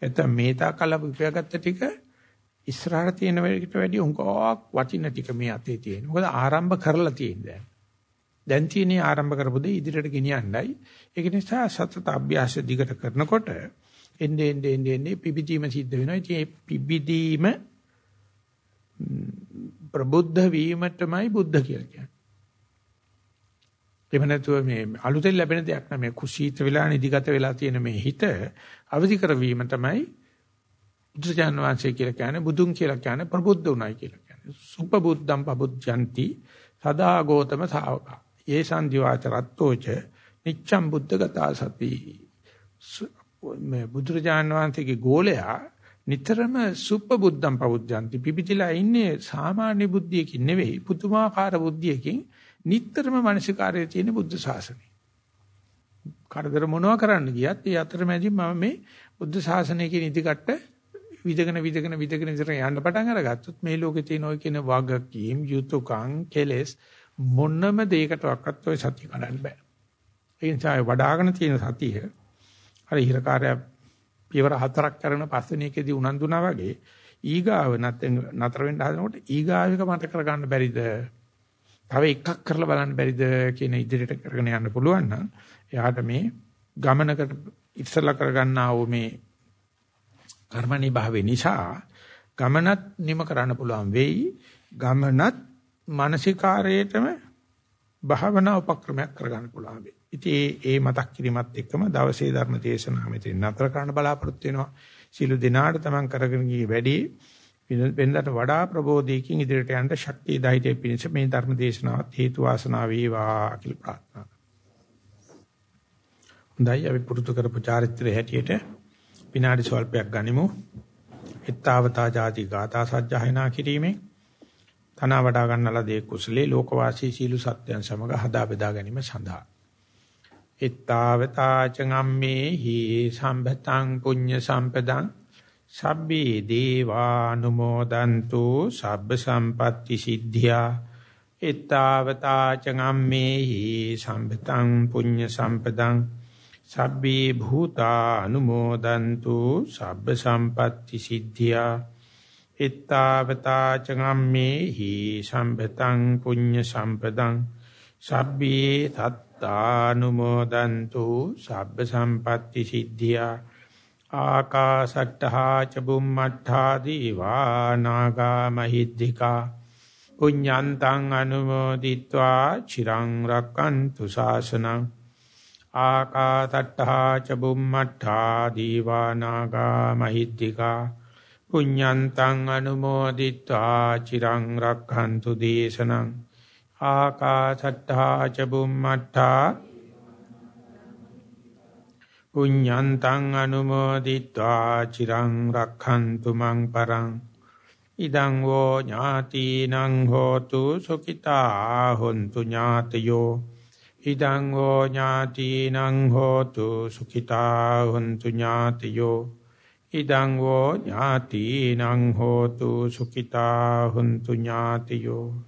නැත්නම් මේ තාක්කල් අපි උපයාගත්ත ටික ඉස්සරහට තියෙන වෙලකට වැඩිය උංගක් වටින ටික මේ අතේ තියෙන. මොකද ආරම්භ කරලා තියෙන දැන්. දැන් තියෙන්නේ ආරම්භ කරපු දේ ඉදිරියට ගෙනියන්නයි. ඒක නිසා සතත අභ්‍යාස දිගට කරනකොට එන්නේ එන්නේ එන්නේ පිබිදීම සිද්ධ වෙනවා. ඉතින් මේ පිබිදීම ප්‍රබුද්ධ වීමටමයි බුද්ධ කියලා කියන්නේ. එහෙම නැතුව මේ අලුතෙන් ලැබෙන දෙයක් නෙමෙයි කුසීත වෙලා නිදිගත වෙලා තියෙන මේ හිත අවදි කරවීම තමයි බුදුජාන විශ්වය කියලා කියන්නේ බුදුන් කියලා කියන්නේ ප්‍රබුද්ධ උනායි කියලා කියන්නේ සුපබුද්ධම් පබුද්ධಂತಿ සදා ගෝතම ශාවකා යේසං දිවාච රත්තෝච නිච්ඡම් බුද්ධගතා සති මේ බුදුරජාන් වහන්සේගේ ගෝලයා නිතරම සුප්පබුද්ධම් පවුද්දන්ති පිපිතිලා ඉන්නේ සාමාන්‍ය බුද්ධියකින් නෙවෙයි පුදුමාකාර බුද්ධියකින් නිතරම මානසිකාරයේ තියෙන බුද්ධ ශාසනය. කරදර මොනවා කරන්න ගියත් ඒ අතරමැදි මම මේ බුද්ධ ශාසනය කියන ඉදිකට විදගෙන විදගෙන විදගෙන විතර යන්න පටන් අරගත්තොත් මේ ලෝකේ තියෙන ওই කියන වගකීම් යුතුයකම් කෙලස් මොනම දෙයකටවත් ඔය සතිය කඩන්න බෑ. ඒ නිසා වඩාගෙන තියෙන සතිය අර ඉහරකාරය පියවර හතරක් කරන පස්වෙනි එකේදී උනන්දුනා වගේ ඊගාව නතර වෙන්න හදනකොට ඊගාවික මත කරගන්න බැරිද? තව එකක් කරලා බලන්න බැරිද කියන ඉදිරියට කරගෙන යන්න පුළුවන් නම් එයාට මේ ගමනකට ඉස්සලා කරගන්නා වූ මේ කර්මණී භාවේ නිසා ගමනත් නිම කරන්න පුළුවන් වෙයි. ගමනත් මානසිකාරයේටම භාවනා උපක්‍රමයක් කරගන්න පුළුවන් වෙයි. ඉතින් ඒ මතක් කිරීමත් එක්කම දවසේ ධර්ම දේශනාව මෙතන නතර කරන්න බලාපොරොත්තු වෙනවා. සීල දිනාට තමන් කරගෙන ගිය වැඩි වෙනදට වඩා ප්‍රබෝධයකින් ඉදිරියට යන්න ශක්තිය ධෛර්යය පිණිස මේ ධර්ම දේශනාවත් හේතු වාසනා වේවා කියලා ප්‍රාර්ථනා කරනවා. හොඳයි අපි පුරුදු කරපු චාරිත්‍රයේ හැටියට විනාඩි ස්වල්පයක් ගනිමු. එත්තාවතා ಜಾති ගාථා සජ්ජායනා කිරීමේ තන වඩා ගන්නලා දේ කුසලේ ලෝකවාසී සීලු සත්‍යයන් සමග හදා බෙදා ගැනීම සඳහා ittavata චංගම්මේ හි සම්පතං පුඤ්ඤ සම්පදං සබ්බේ දේවානුමෝදන්තු සබ්බ සම්පatti සිද්ධියා. ittavata චංගම්මේ හි සම්පතං පුඤ්ඤ සම්පදං සබ්බේ භූතානුමෝදන්තු සබ්බ සම්පatti සිද්ධියා. ittavata චංගම්මේ හි සම්පතං පුඤ්ඤ සම්පදං සබ්බේ තත් තානුමෝදන්තු සබ්බ සම්පatti සිද්ධියා ආකාසට්ඨා ච බුම්මට්ඨා දීවා නාග මහිද්దికා පුඤ්ඤන්තං අනුමෝදිත්වා චිරං රක්칸තු ශාසනං ආකාසට්ඨා ච බුම්මට්ඨා දීවා නාග මහිද්దికා පුඤ්ඤන්තං අනුමෝදිත්වා චිරං රක්칸තු දේශනං ආකාශට්ටා ච බුම්මට්ටා පුඤ්ඤන්තං අනුමෝදිत्वा චිරං රක්ඛන්තු මං පරං ඉදං වෝ ඥාතිනං හෝතු සුඛිතා හොන්තු ඥාතයෝ ඉදං වෝ ඥාතිනං හෝතු සුඛිතා හොන්තු ඥාතයෝ ඉදං වෝ ඥාතිනං හෝතු සුඛිතා හොන්තු ඥාතයෝ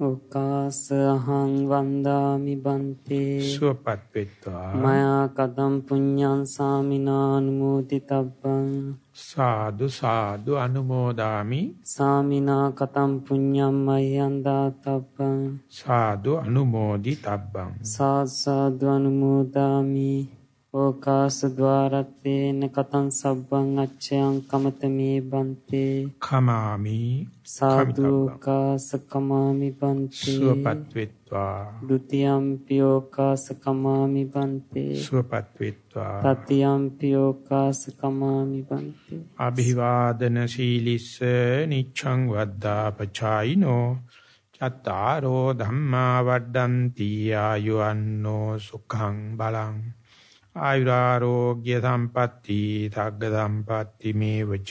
උකාසහං වන්දාමි බන්තේ.
සුවපත් වෙත්වා
මයා කදම් පුඤ්ඤං සාමිනානුමෝදිතබ්බං.
සාදු සාදු අනුමෝදාමි.
සාමිනා කතම් පුඤ්ඤං මයං දාතබ්බං.
සාදු අනුමෝදිතබ්බං.
සාසාදු අනුමෝදාමි. ඕකාස ద్వාරත්තේන කතං සබ්බං අච්ඡයං කමතමේ බන්තේ.
කමාමි
සාදු කාස කමාමි බන්තේ
සුවපත් වෙත්වා
ဒ ුතියම් පියෝකාස කමාමි බන්තේ
සුවපත් වෙත්වා
තතියම් පියෝකාස කමාමි බන්තේ
අභිවාදන සීලිස්ස නිච්ඡං වද්දා පචායිනෝ චත්තාරෝ ධම්මා වඩ්ඩಂತಿ ආයුවන්නෝ සුඛං බලං ආයුරාෝග්‍ය සම්පatti තග්ග සම්පatti මේවච